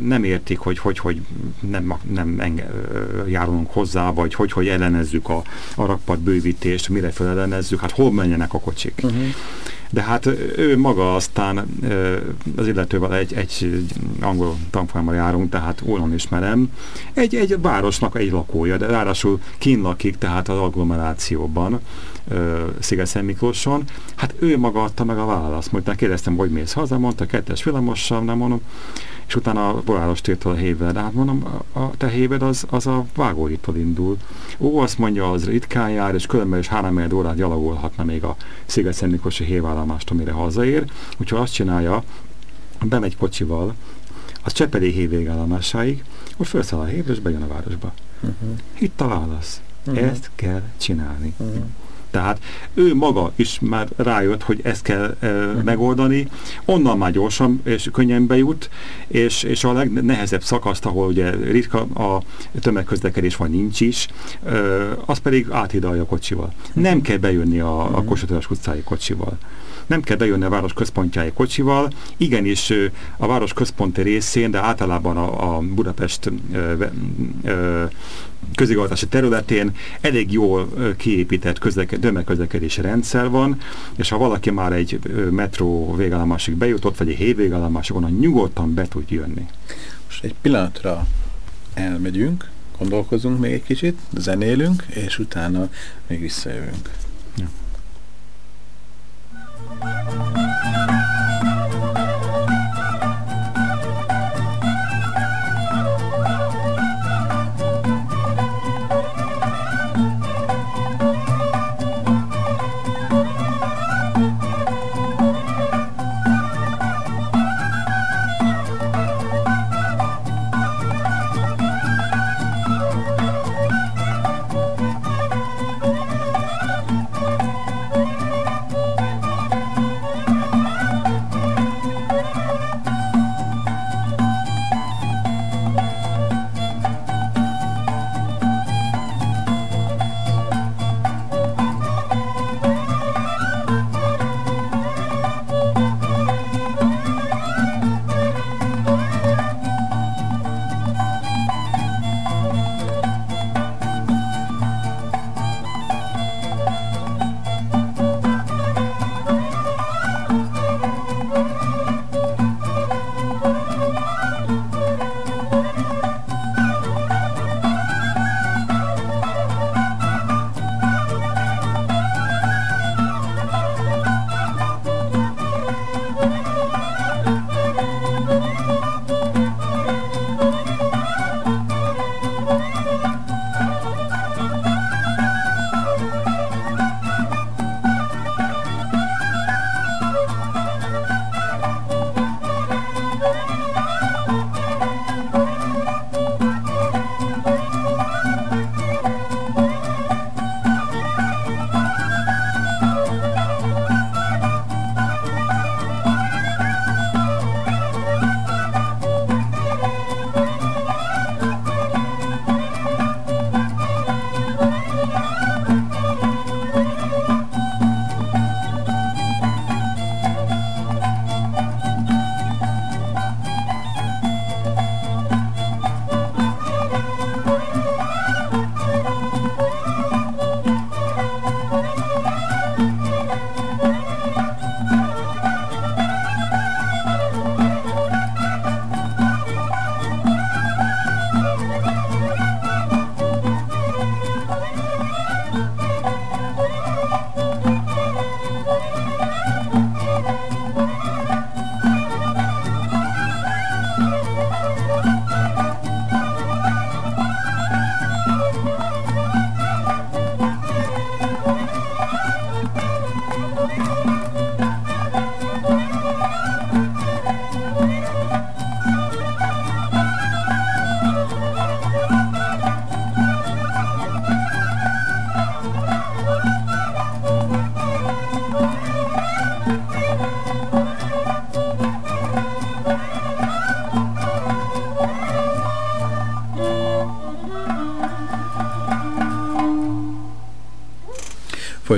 nem értik, hogy hogy, hogy nem, nem enge, járulunk hozzá, vagy hogy, hogy ellenezzük a, a rakpart bővítést, mire felellenezzük, hát hol menjenek a kocsik. Uh -huh. De hát ő maga aztán az illetővel egy, egy angol tanfolyamra járunk, tehát onnan ismerem. Egy, egy városnak egy lakója, de ráadásul kín lakik, tehát az agglomerációban Sziget Miklóson. Hát ő maga adta meg a választ. Majd kérdeztem, hogy mész haza, mondta, kettes villamossal, nem mondom, és utána a boráros tértől a héved. Hát mondom, a, a te héved az, az a vágóhítól indul. Ó, azt mondja, az ritkán jár, és különben is három órát gyalogolhatna még a sziget Miklósi hévállomást, amire hazaér. Úgyhogy azt csinálja, bemegy kocsival, az Csepeli hév végállomásáig, ott felszáll a hévre, és bejön a városba. Uh -huh. Itt a válasz. Uh -huh. Ezt kell csinálni. Uh -huh. Tehát ő maga is már rájött, hogy ezt kell e, megoldani, onnan már gyorsan és könnyen bejut, és, és a legnehezebb szakaszt, ahol ugye ritka a tömegközlekedés van, nincs is, e, az pedig áthidalja a kocsival. Nem kell bejönni a, a Kossuth utcái kocsival nem kell bejönni a város központjáig kocsival, igenis a város központi részén, de általában a, a Budapest ö, ö, közigazgatási területén elég jól kiépített közleke, tömegközlekedési rendszer van, és ha valaki már egy metró végállomásig bejutott, vagy egy hév végállomásig onnan nyugodtan be tud jönni. Most egy pillanatra elmegyünk, gondolkozunk még egy kicsit, zenélünk, és utána még visszajövünk. Ja. Música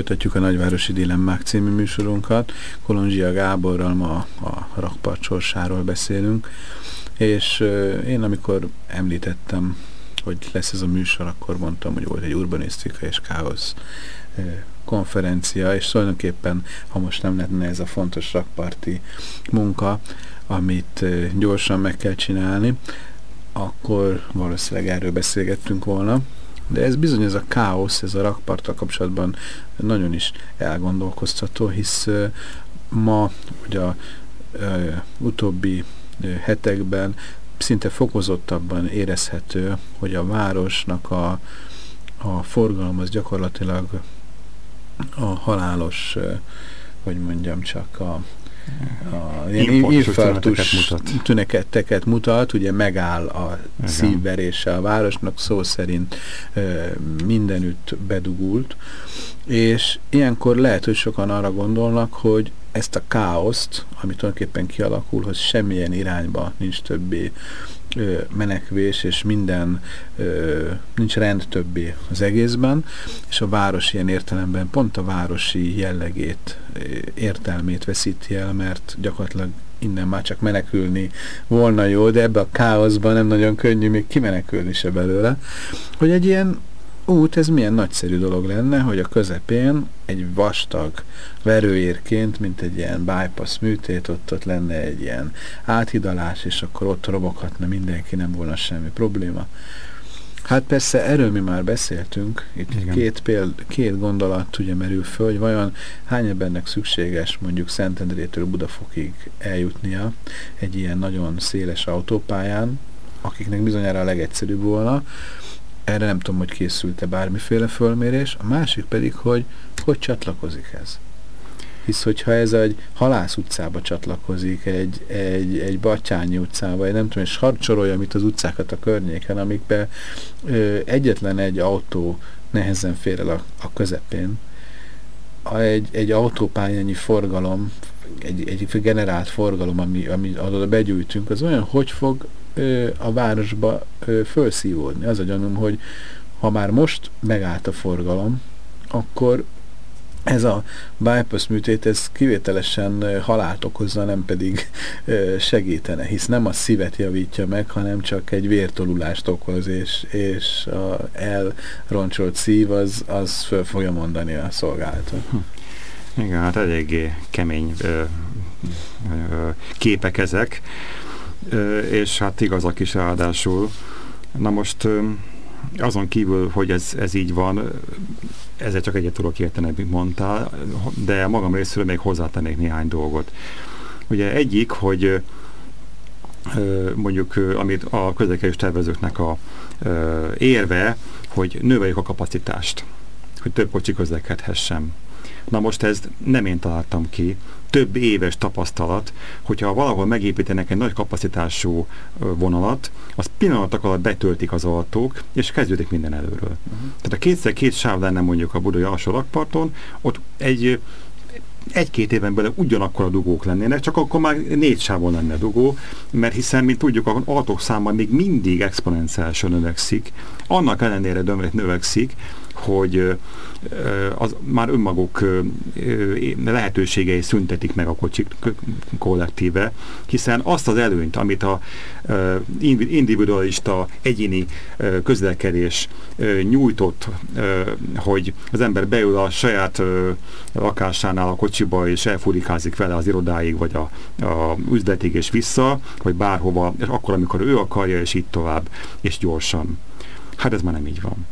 Folytatjuk a Nagyvárosi Dilemmák című műsorunkat. Kolonzsia Gáborral ma a rakpart sorsáról beszélünk, és én amikor említettem, hogy lesz ez a műsor, akkor mondtam, hogy volt egy urbanisztika és káosz konferencia, és tulajdonképpen, ha most nem lenne ez a fontos rakparti munka, amit gyorsan meg kell csinálni, akkor valószínűleg erről beszélgettünk volna. De ez bizony, ez a káosz, ez a rakparttal kapcsolatban nagyon is elgondolkoztató, hisz ma ugye a utóbbi hetekben szinte fokozottabban érezhető, hogy a városnak a, a forgalom az gyakorlatilag a halálos, hogy mondjam csak, a a infarktus mutat. tüneteket mutat, ugye megáll a Igen. szívverése a városnak, szó szerint ö, mindenütt bedugult, és ilyenkor lehet, hogy sokan arra gondolnak, hogy ezt a káoszt, ami tulajdonképpen kialakul, hogy semmilyen irányba nincs többé menekvés, és minden nincs rend többé az egészben, és a város ilyen értelemben pont a városi jellegét, értelmét veszíti el, mert gyakorlatilag innen már csak menekülni volna jó, de ebbe a káoszban nem nagyon könnyű még kimenekülni se belőle, hogy egy ilyen út, ez milyen nagyszerű dolog lenne, hogy a közepén egy vastag verőérként, mint egy ilyen bypass műtét, ott, ott lenne egy ilyen áthidalás, és akkor ott roboghatna mindenki, nem volna semmi probléma. Hát persze erről mi már beszéltünk, itt Igen. két, péld, két gondolat ugye merül föl, hogy vajon hány embernek szükséges mondjuk Szentendrétől Budafokig eljutnia egy ilyen nagyon széles autópályán, akiknek bizonyára a legegyszerűbb volna, erre nem tudom, hogy készült-e bármiféle fölmérés. A másik pedig, hogy hogy csatlakozik ez. Hisz, hogyha ez egy halász utcába csatlakozik, egy, egy, egy Batyányi utcába, egy nem tudom, és harcsorolja, mit az utcákat a környéken, amikbe ö, egyetlen egy autó nehezen fér el a, a közepén, a, egy, egy autópályányi forgalom, egy, egy generált forgalom, ami, ami oda begyűjtünk, az olyan, hogy fog a városba ö, felszívódni. Az a gyanúm, hogy ha már most megállt a forgalom, akkor ez a bypass műtét, ez kivételesen halált okozza, nem pedig segítene, hisz nem a szívet javítja meg, hanem csak egy vértolulást okoz, és, és a elroncsolt szív az, az föl fogja mondani a szolgálatot. Hm. Igen, hát eléggé kemény ö, ö, képek ezek és hát igazak is ráadásul. Na most azon kívül, hogy ez, ez így van, ezzel csak egyet tudok érteni, mint mondtál, de magam részéről még hozzátennék néhány dolgot. Ugye egyik, hogy mondjuk, amit a közlekedés tervezőknek a érve, hogy növeljük a kapacitást, hogy több kocsi közlekedhessen. Na most ez nem én találtam ki, több éves tapasztalat, hogyha valahol megépítenek egy nagy kapacitású vonalat, az pillanatok alatt betöltik az autók, és kezdődik minden előről. Uh-huh. Tehát a kétszer két sáv lenne mondjuk a budai alsó rakparton, ott egy egy-két éven belül ugyanakkor a dugók lennének, csak akkor már négy sávon lenne dugó, mert hiszen, mint tudjuk, az autók száma még mindig exponenciálisan növekszik, annak ellenére növekszik, hogy az már önmaguk lehetőségei szüntetik meg a kocsik kollektíve, hiszen azt az előnyt, amit a individualista egyéni közlekedés nyújtott, hogy az ember beül a saját lakásánál a kocsiba, és elfurikázik vele az irodáig, vagy a, a üzletig és vissza, vagy bárhova, és akkor, amikor ő akarja, és így tovább, és gyorsan. Hát ez már nem így van.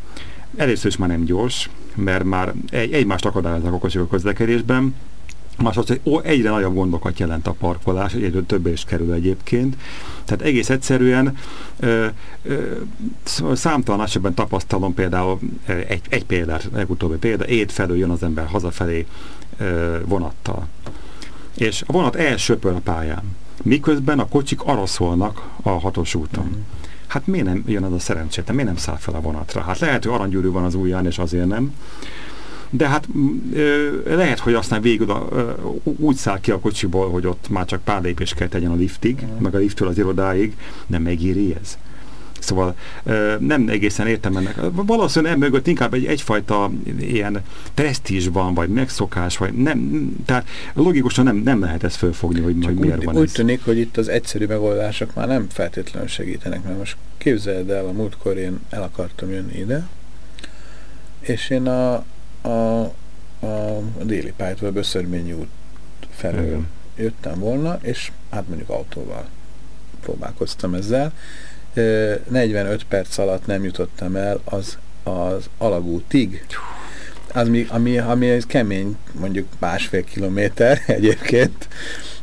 Először is már nem gyors, mert már egy, egymást akadályoznak a kocsik a közlekedésben, másodszor egyre nagyobb gondokat jelent a parkolás, egyre többe is kerül egyébként. Tehát egész egyszerűen ö, ö, számtalan esetben tapasztalom például egy, egy példát, legutóbbi példa, ét felől jön az ember hazafelé ö, vonattal. És a vonat elsöpör a pályán, miközben a kocsik araszolnak a hatos úton. Mm hát miért nem jön az a szerencsétlen, miért nem száll fel a vonatra? Hát lehet, hogy aranygyűrű van az ujján, és azért nem. De hát ö, lehet, hogy aztán végül a, ö, úgy száll ki a kocsiból, hogy ott már csak pár lépés kell tegyen a liftig, mm. meg a lifttől az irodáig, de megéri ez. Szóval nem egészen értem ennek. Valószínűleg mögött inkább egy, egyfajta ilyen presztízs van, vagy megszokás, vagy nem, tehát logikusan nem, nem lehet ezt fölfogni, hogy, hogy miért úgy, van úgy ez. tűnik, hogy itt az egyszerű megoldások már nem feltétlenül segítenek, mert most képzeld el, a múltkor én el akartam jönni ide, és én a, a, a déli pályától Böszörményi út felől Igen. jöttem volna, és hát mondjuk autóval próbálkoztam ezzel, 45 perc alatt nem jutottam el az, az alagútig, az, ami, ami, ami kemény, mondjuk másfél kilométer egyébként,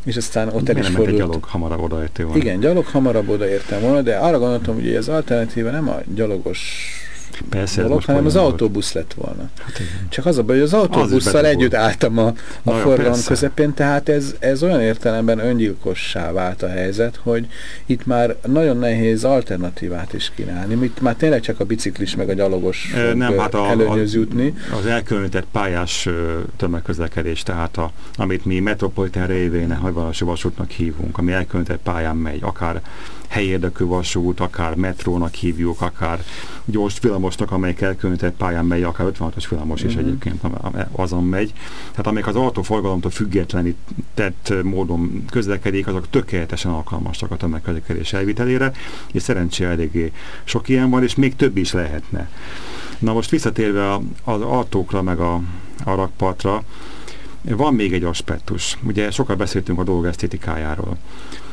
és aztán ott el is fordult. gyalog hamarabb odaértél volna. Igen, gyalog hamarabb odaértem volna, de arra gondoltam, hogy az alternatíva nem a gyalogos Persze, dolog, hanem az autóbusz lett volna. Hát Csak az a baj, hogy az autóbusszal az együtt álltam a, a forgalom közepén, tehát ez, ez olyan értelemben öngyilkossá vált a helyzet, hogy itt már nagyon nehéz alternatívát is kínálni. Itt már tényleg csak a biciklis meg a gyalogos e, nem, hát a, előnyöz jutni. Az elkülönített pályás tömegközlekedés, tehát a, amit mi metropolitán révén hajvalási vasútnak hívunk, ami elkülönített pályán megy, akár helyérdekű vasút, akár metrónak hívjuk, akár gyors villamosnak, amelyik elkülönített pályán megy, akár 56-os villamos mm -hmm. is mhm. egyébként azon megy. Tehát amelyik az autóforgalomtól függetlenített módon közlekedik, azok tökéletesen alkalmasak a tömegközlekedés elvitelére, és szerencsére eléggé sok ilyen van, és még több is lehetne. Na most visszatérve az autókra, meg a, a rakpartra, van még egy aspektus. Ugye sokat beszéltünk a dolog esztétikájáról.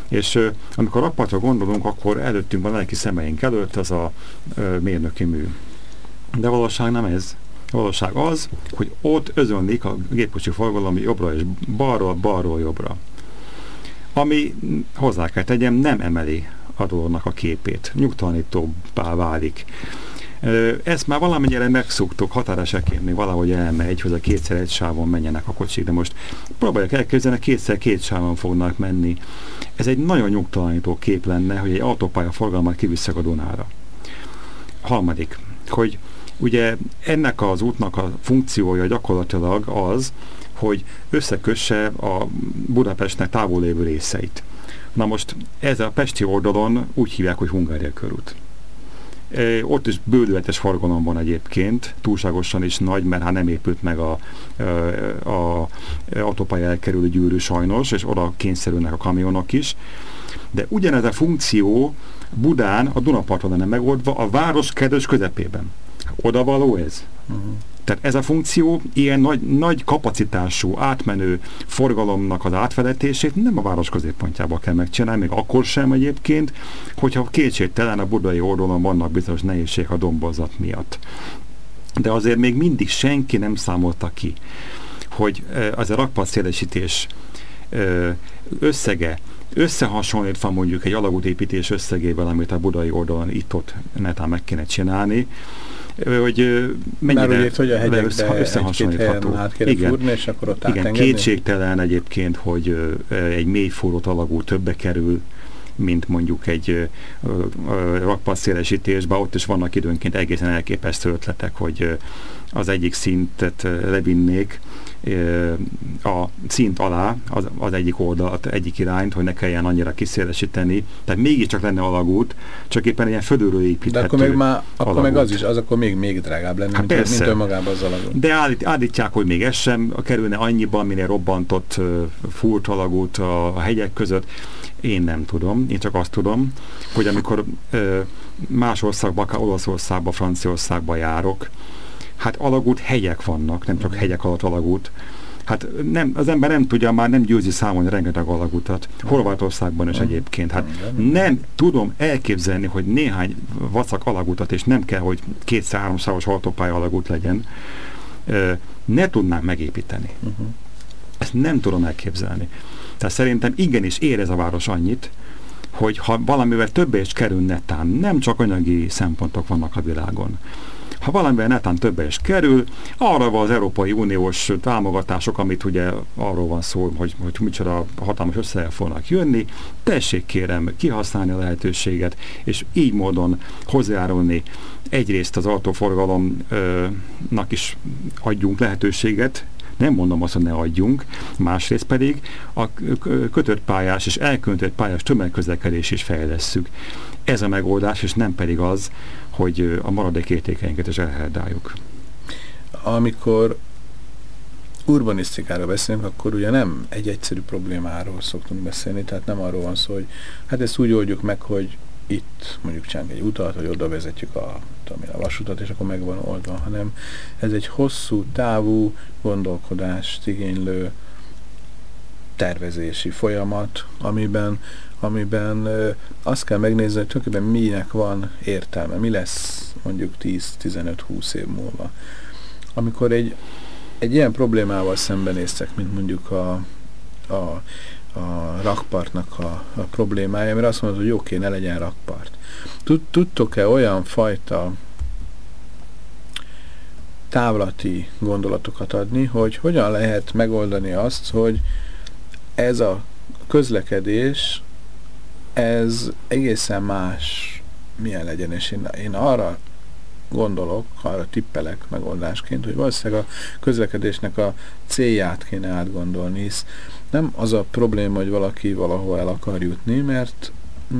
És amikor rakpartra gondolunk, akkor előttünk van lelki szemeink előtt az a mérnöki mű. De valóság nem ez. A valóság az, hogy ott özönlik a gépkocsi forgalom jobbra és balról, balról jobbra. Ami hozzá kell tegyem, nem emeli a dolognak a képét. Nyugtalanítóbbá válik. Ezt már valamennyire megszoktuk, határeseként még valahogy elmegy, hogy a kétszer egy sávon menjenek a kocsik, de most próbálják elképzelni, kétszer két sávon fognak menni. Ez egy nagyon nyugtalanító kép lenne, hogy egy autópálya forgalmat kivisszek a Dunára. Harmadik, hogy ugye ennek az útnak a funkciója gyakorlatilag az, hogy összekösse a Budapestnek távol lévő részeit. Na most ez a pesti oldalon úgy hívják, hogy Hungária körút. Ott is bődületes forgalom van egyébként, túlságosan is nagy, mert hát nem épült meg a, a, a autópálya elkerülő gyűrű sajnos, és oda kényszerülnek a kamionok is. De ugyanez a funkció Budán a Dunaparton lenne megoldva a város kedves közepében. Oda való ez? Uh -huh. Tehát ez a funkció ilyen nagy, nagy kapacitású, átmenő forgalomnak az átvezetését nem a város középpontjába kell megcsinálni, még akkor sem egyébként, hogyha kétségtelen a budai oldalon vannak bizonyos nehézség a dombozat miatt. De azért még mindig senki nem számolta ki, hogy az a rakpartszélesítés összege összehasonlítva mondjuk egy alagútépítés összegével, amit a budai oldalon itt-ott netán meg kéne csinálni, hogy mennyire Már úgy hogy a hegyekbe összehasonlítható. át igen, fúrni, és akkor ott igen, kétségtelen egyébként, hogy egy mély forró alagú többe kerül, mint mondjuk egy rakpasszélesítésben, ott is vannak időnként egészen elképesztő ötletek, hogy az egyik szintet levinnék a szint alá, az, az egyik oldalt, egyik irányt, hogy ne kelljen annyira kiszélesíteni. Tehát mégiscsak lenne alagút, csak éppen ilyen földőről építhető De akkor meg, már, akkor meg az is, az akkor még, még drágább lenne, hát mint, mint önmagában az alagút. De állít, állítják, hogy még ez sem kerülne annyiban, minél robbantott furt alagút a, a hegyek között. Én nem tudom, én csak azt tudom, hogy amikor uh, más országban, akár Olaszországba, Franciaországba járok, hát alagút hegyek vannak, nem csak hegyek alatt alagút. Hát nem, az ember nem tudja, már nem győzi számolni rengeteg alagutat. Horvátországban is egyébként. Hát nem tudom elképzelni, hogy néhány vacak alagutat, és nem kell, hogy két-háromszáros autópálya alagút legyen, ne tudnánk megépíteni. Uh-huh. Ezt nem tudom elképzelni. Tehát szerintem igenis ér ez a város annyit, hogy ha valamivel többé is kerül netán, nem csak anyagi szempontok vannak a világon, ha valamivel netán többe is kerül, arra van az Európai Uniós támogatások, amit ugye arról van szó, hogy, hogy micsoda hatalmas összeggel fognak jönni, tessék kérem kihasználni a lehetőséget, és így módon hozzájárulni egyrészt az autóforgalomnak is adjunk lehetőséget, Nem mondom azt, hogy ne adjunk. Másrészt pedig a kötött pályás és elköntött pályás tömegközlekedés is fejlesszük. Ez a megoldás, és nem pedig az, hogy a maradék értékeinket is elherdáljuk. Amikor urbanisztikára beszélünk, akkor ugye nem egy egyszerű problémáról szoktunk beszélni, tehát nem arról van szó, hogy hát ezt úgy oldjuk meg, hogy itt mondjuk csinálunk egy utat, hogy oda vezetjük a, tudom a vasutat, és akkor meg van oldva, hanem ez egy hosszú, távú gondolkodást igénylő tervezési folyamat, amiben, amiben ö, azt kell megnézni, hogy tulajdonképpen minek van értelme, mi lesz mondjuk 10-15-20 év múlva. Amikor egy, egy ilyen problémával szembenéztek, mint mondjuk a, a a rakpartnak a, a problémája, mert azt mondod, hogy jó kéne legyen rakpart. Tudtok-e olyan fajta távlati gondolatokat adni, hogy hogyan lehet megoldani azt, hogy ez a közlekedés, ez egészen más milyen legyen, és én, én arra gondolok, arra tippelek megoldásként, hogy valószínűleg a közlekedésnek a célját kéne átgondolni, hisz nem az a probléma, hogy valaki valahol el akar jutni, mert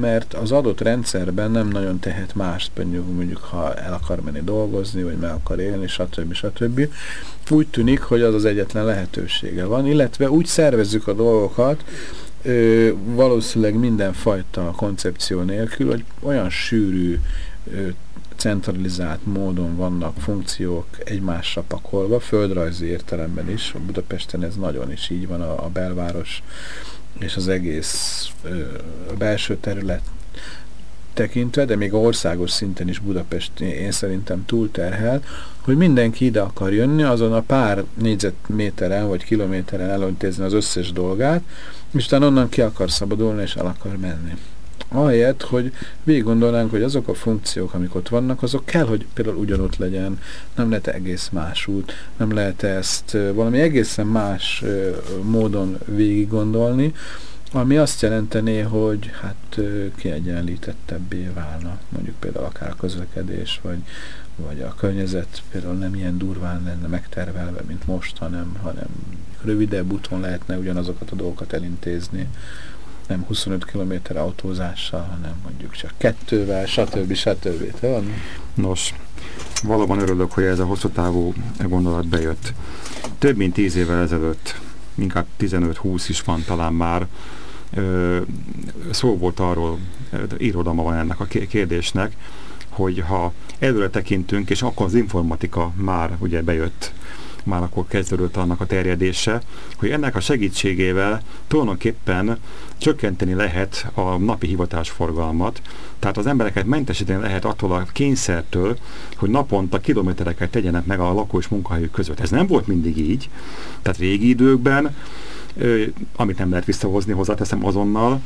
mert az adott rendszerben nem nagyon tehet mást, mondjuk, mondjuk ha el akar menni dolgozni, vagy meg akar élni, stb. stb. Úgy tűnik, hogy az az egyetlen lehetősége van, illetve úgy szervezzük a dolgokat, ö, valószínűleg mindenfajta koncepció nélkül, hogy olyan sűrű ö, centralizált módon vannak funkciók egymásra pakolva, földrajzi értelemben is, Budapesten ez nagyon is így van, a, a belváros és az egész ö, belső terület tekintve, de még országos szinten is Budapest én szerintem túlterhel, hogy mindenki ide akar jönni, azon a pár négyzetméteren vagy kilométeren elöntézni az összes dolgát, és utána onnan ki akar szabadulni és el akar menni ahelyett, hogy végig gondolnánk, hogy azok a funkciók, amik ott vannak, azok kell, hogy például ugyanott legyen, nem lehet egész más út, nem lehet ezt valami egészen más módon végig gondolni, ami azt jelenteni, hogy hát kiegyenlítettebbé válna, mondjuk például akár a közlekedés, vagy, vagy a környezet például nem ilyen durván lenne megtervelve, mint most, hanem, hanem rövidebb úton lehetne ugyanazokat a dolgokat elintézni, nem 25 km autózással, hanem mondjuk csak kettővel, stb. stb. Van? Nos, valóban örülök, hogy ez a hosszú távú gondolat bejött. Több mint 10 évvel ezelőtt, inkább 15-20 is van talán már, szó volt arról, irodalma van ennek a kérdésnek, hogy ha előre tekintünk, és akkor az informatika már ugye bejött már akkor kezdődött annak a terjedése, hogy ennek a segítségével tulajdonképpen csökkenteni lehet a napi hivatásforgalmat, tehát az embereket mentesíteni lehet attól a kényszertől, hogy naponta kilométereket tegyenek meg a lakó és munkahelyük között. Ez nem volt mindig így, tehát régi időkben amit nem lehet visszahozni, hozzáteszem azonnal.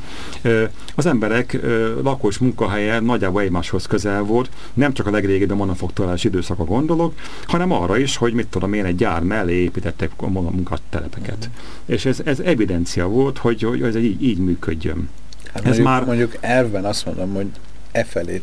Az emberek lakós munkahelye nagyjából egymáshoz közel volt, nem csak a legrégebbi monofogtalás időszaka gondolok, hanem arra is, hogy mit tudom én, egy gyár mellé építettek a munkatelepeket. Mm. És ez, ez evidencia volt, hogy, hogy ez így, így működjön. Hát ez mondjuk, már... mondjuk elven azt mondom, hogy e felé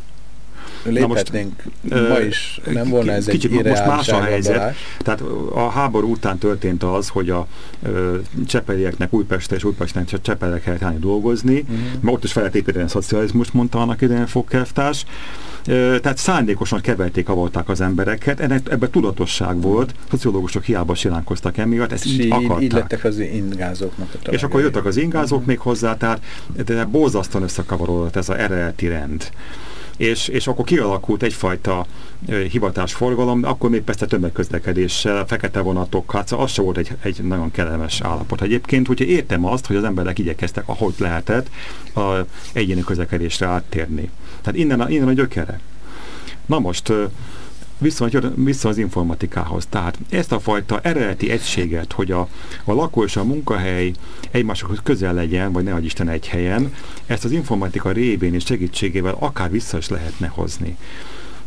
léphetnénk most, ma is, nem volna ez kicsit egy most más a helyzet. Tehát a háború után történt az, hogy a ö, csepelieknek Újpestre és Újpestnek csak csepelek kellett állni dolgozni, uh mhm. -huh. mert ott is fel építeni a szocializmus, mondta annak idején fogkelvtárs. Tehát szándékosan keverték, avolták az embereket, ennek, ebben tudatosság volt, szociológusok hiába silánkoztak emiatt, ezt így, így akarták. Így lettek az ingázóknak a És akkor jöttek az ingázók uh mhm. -huh. még hozzá, tehát de borzasztóan összekavarodott ez az eredeti rend és, és akkor kialakult egyfajta hivatásforgalom, akkor még persze tömegközlekedéssel, fekete vonatok, hát szóval az se volt egy, egy nagyon kellemes állapot egyébként, úgyhogy értem azt, hogy az emberek igyekeztek, ahogy lehetett, a egyéni közlekedésre áttérni. Tehát innen a, innen a gyökere. Na most vissza, vissza az informatikához. Tehát ezt a fajta eredeti egységet, hogy a, a lakó és a munkahely egymáshoz közel legyen, vagy ne Isten egy helyen, ezt az informatika révén és segítségével akár vissza is lehetne hozni.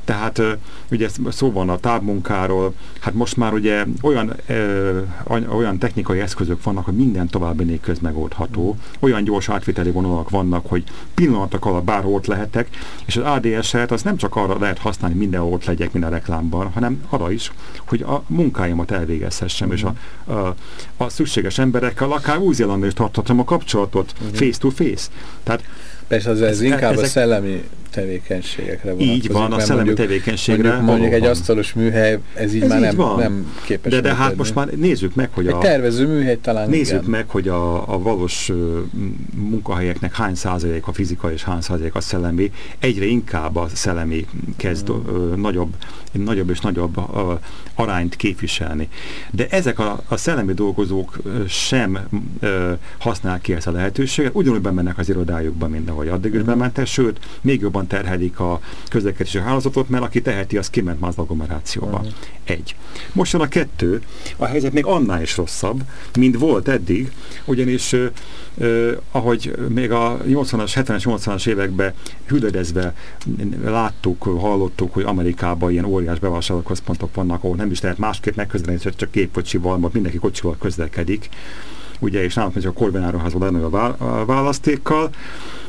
Tehát ugye szó van a távmunkáról, hát most már ugye olyan, ö, olyan technikai eszközök vannak, hogy minden további nélkül megoldható. Olyan gyors átviteli vonalak vannak, hogy pillanatok alatt bárhol ott lehetek, és az ADS-et az nem csak arra lehet használni, mindenhol ott legyek, minden reklámban, hanem arra is, hogy a munkáimat elvégezhessem, mm. és a, a, a szükséges emberekkel, akár új is tarthatom a kapcsolatot, mm. face to face. Tehát Persze az ez, ez inkább ezek, a szellemi tevékenységekre vonatkozik. Így van, a szellemi mondjuk, tevékenységre. Mondjuk, mondjuk egy asztalos műhely, ez így ez már így nem, van. nem képes. De, de hát most már nézzük meg, hogy egy a... tervező műhely talán Nézzük igen. meg, hogy a, a valós uh, munkahelyeknek hány százalék a fizika és hány százalék a szellemi. Egyre inkább a szellemi kezd mm. uh, nagyobb, nagyobb és nagyobb uh, arányt képviselni. De ezek a, a szellemi dolgozók uh, sem uh, használják ki ezt a lehetőséget, ugyanúgy bemennek az irodájukba, mint ahogy addig is bementek, sőt, még jobban terhelik a közlekedési hálózatot, mert aki teheti, az kiment már az agglomerációba. Uh-huh. Egy. Most jön a kettő, a helyzet még annál is rosszabb, mint volt eddig, ugyanis uh, uh, ahogy még a 80-as, 70-es, 80-as években hüledezve láttuk, hallottuk, hogy Amerikában ilyen óriás bevásárlóközpontok vannak, ahol nem is lehet másképp megközelíteni, csak gépkocsival, mert mindenki kocsival közlekedik ugye, és nálunk megy a Korbenáruházban a választékkal,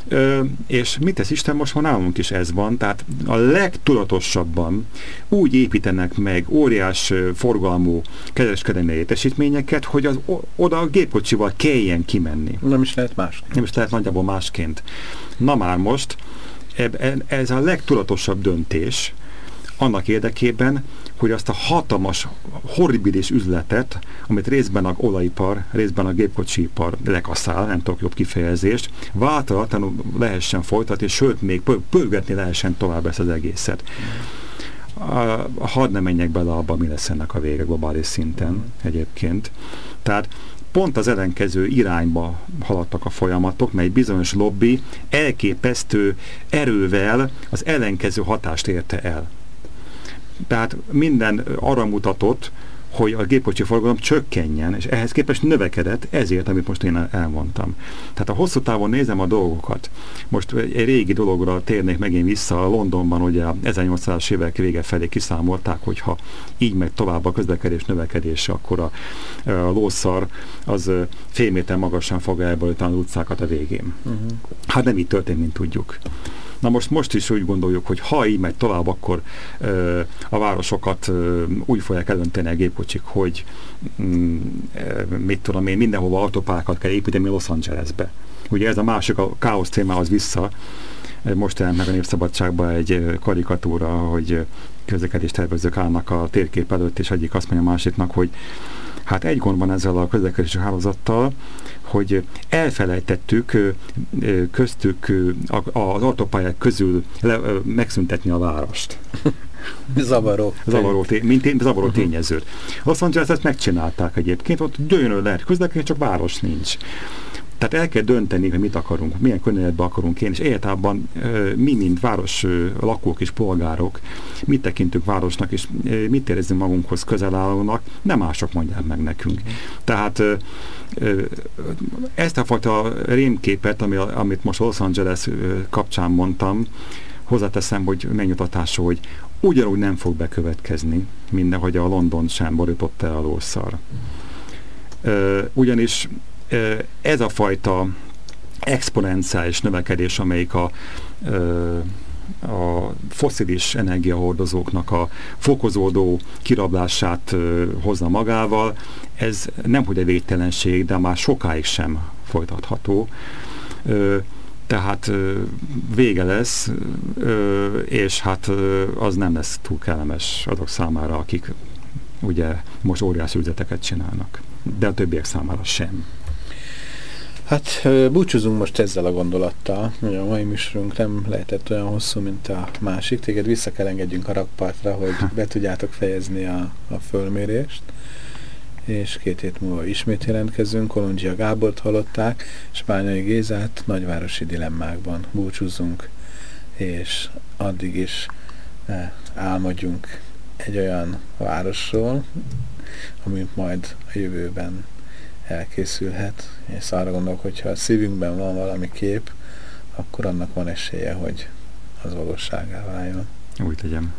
Ö, és mit tesz Isten, most már nálunk is ez van, tehát a legtudatosabban úgy építenek meg óriás forgalmú kereskedelmi létesítményeket, hogy az oda a gépkocsival kelljen kimenni. Nem is lehet másként. Nem is lehet nagyjából másként. Na már most, ez a legtudatosabb döntés annak érdekében, hogy azt a hatalmas, horribilis üzletet, amit részben a olajipar, részben a gépkocsipar lekaszál, nem tudok jobb kifejezést, váltalatlanul lehessen folytatni, sőt, még pörgetni lehessen tovább ezt az egészet. A, hadd ne menjek bele abba, mi lesz ennek a vége globális szinten egyébként. Tehát pont az ellenkező irányba haladtak a folyamatok, mely bizonyos lobby elképesztő erővel az ellenkező hatást érte el. Tehát minden arra mutatott, hogy a gépkocsi forgalom csökkenjen, és ehhez képest növekedett, ezért, amit most én elmondtam. Tehát a hosszú távon nézem a dolgokat. Most egy régi dologra térnék megint vissza, Londonban ugye 1800-as évek vége felé kiszámolták, hogy ha így megy tovább a közlekedés növekedése, akkor a, a lószar az fél méter magasan fog elborítani az utcákat a végén. Uh-huh. Hát nem így történt, mint tudjuk. Na most most is úgy gondoljuk, hogy ha így megy tovább, akkor ö, a városokat ö, úgy fogják elönteni a gépkocsik, hogy mm, mit tudom én, mindenhova autópályákat kell építeni Los Angelesbe. Ugye ez a másik, a káosz témához vissza, most jelent meg a Népszabadságban egy karikatúra, hogy közlekedés tervezők állnak a térkép előtt, és egyik azt mondja másiknak, hogy hát egy gond van ezzel a közlekedési hálózattal, hogy elfelejtettük köztük az autópályák közül le, megszüntetni a várost. Zavaró. Zavaró, mint én, zavaró uh-huh. tényezőt. Los Angeles ezt megcsinálták egyébként, ott gyönyörű lehet közlekedni, csak város nincs. Tehát el kell dönteni, hogy mit akarunk, milyen környezetbe akarunk én, és egyáltalán mi, mint város lakók és polgárok, mit tekintünk városnak, és mit érezzünk magunkhoz közel állónak, nem mások mondják meg nekünk. Mm. Tehát ezt a fajta rémképet, ami, amit most Los Angeles kapcsán mondtam, hozzáteszem, hogy megnyugtatású, hogy ugyanúgy nem fog bekövetkezni, mint ahogy a London sem borított el a lószar. Ugyanis ez a fajta exponenciális növekedés, amelyik a, a foszilis energiahordozóknak a fokozódó kirablását hozza magával, ez nem hogy egy végtelenség, de már sokáig sem folytatható. Tehát vége lesz, és hát az nem lesz túl kellemes azok számára, akik ugye most óriási üzleteket csinálnak, de a többiek számára sem. Hát búcsúzunk most ezzel a gondolattal, hogy a mai műsorunk nem lehetett olyan hosszú, mint a másik. Téged vissza kell engedjünk a rakpartra, hogy be tudjátok fejezni a, a fölmérést. És két hét múlva ismét jelentkezünk. Kolondzsia Gábort hallották, és Bányai Gézát nagyvárosi dilemmákban búcsúzunk, és addig is eh, álmodjunk egy olyan városról, amit majd a jövőben elkészülhet, és arra gondolok, hogyha a szívünkben van valami kép, akkor annak van esélye, hogy az valóságá váljon. Úgy tegyem.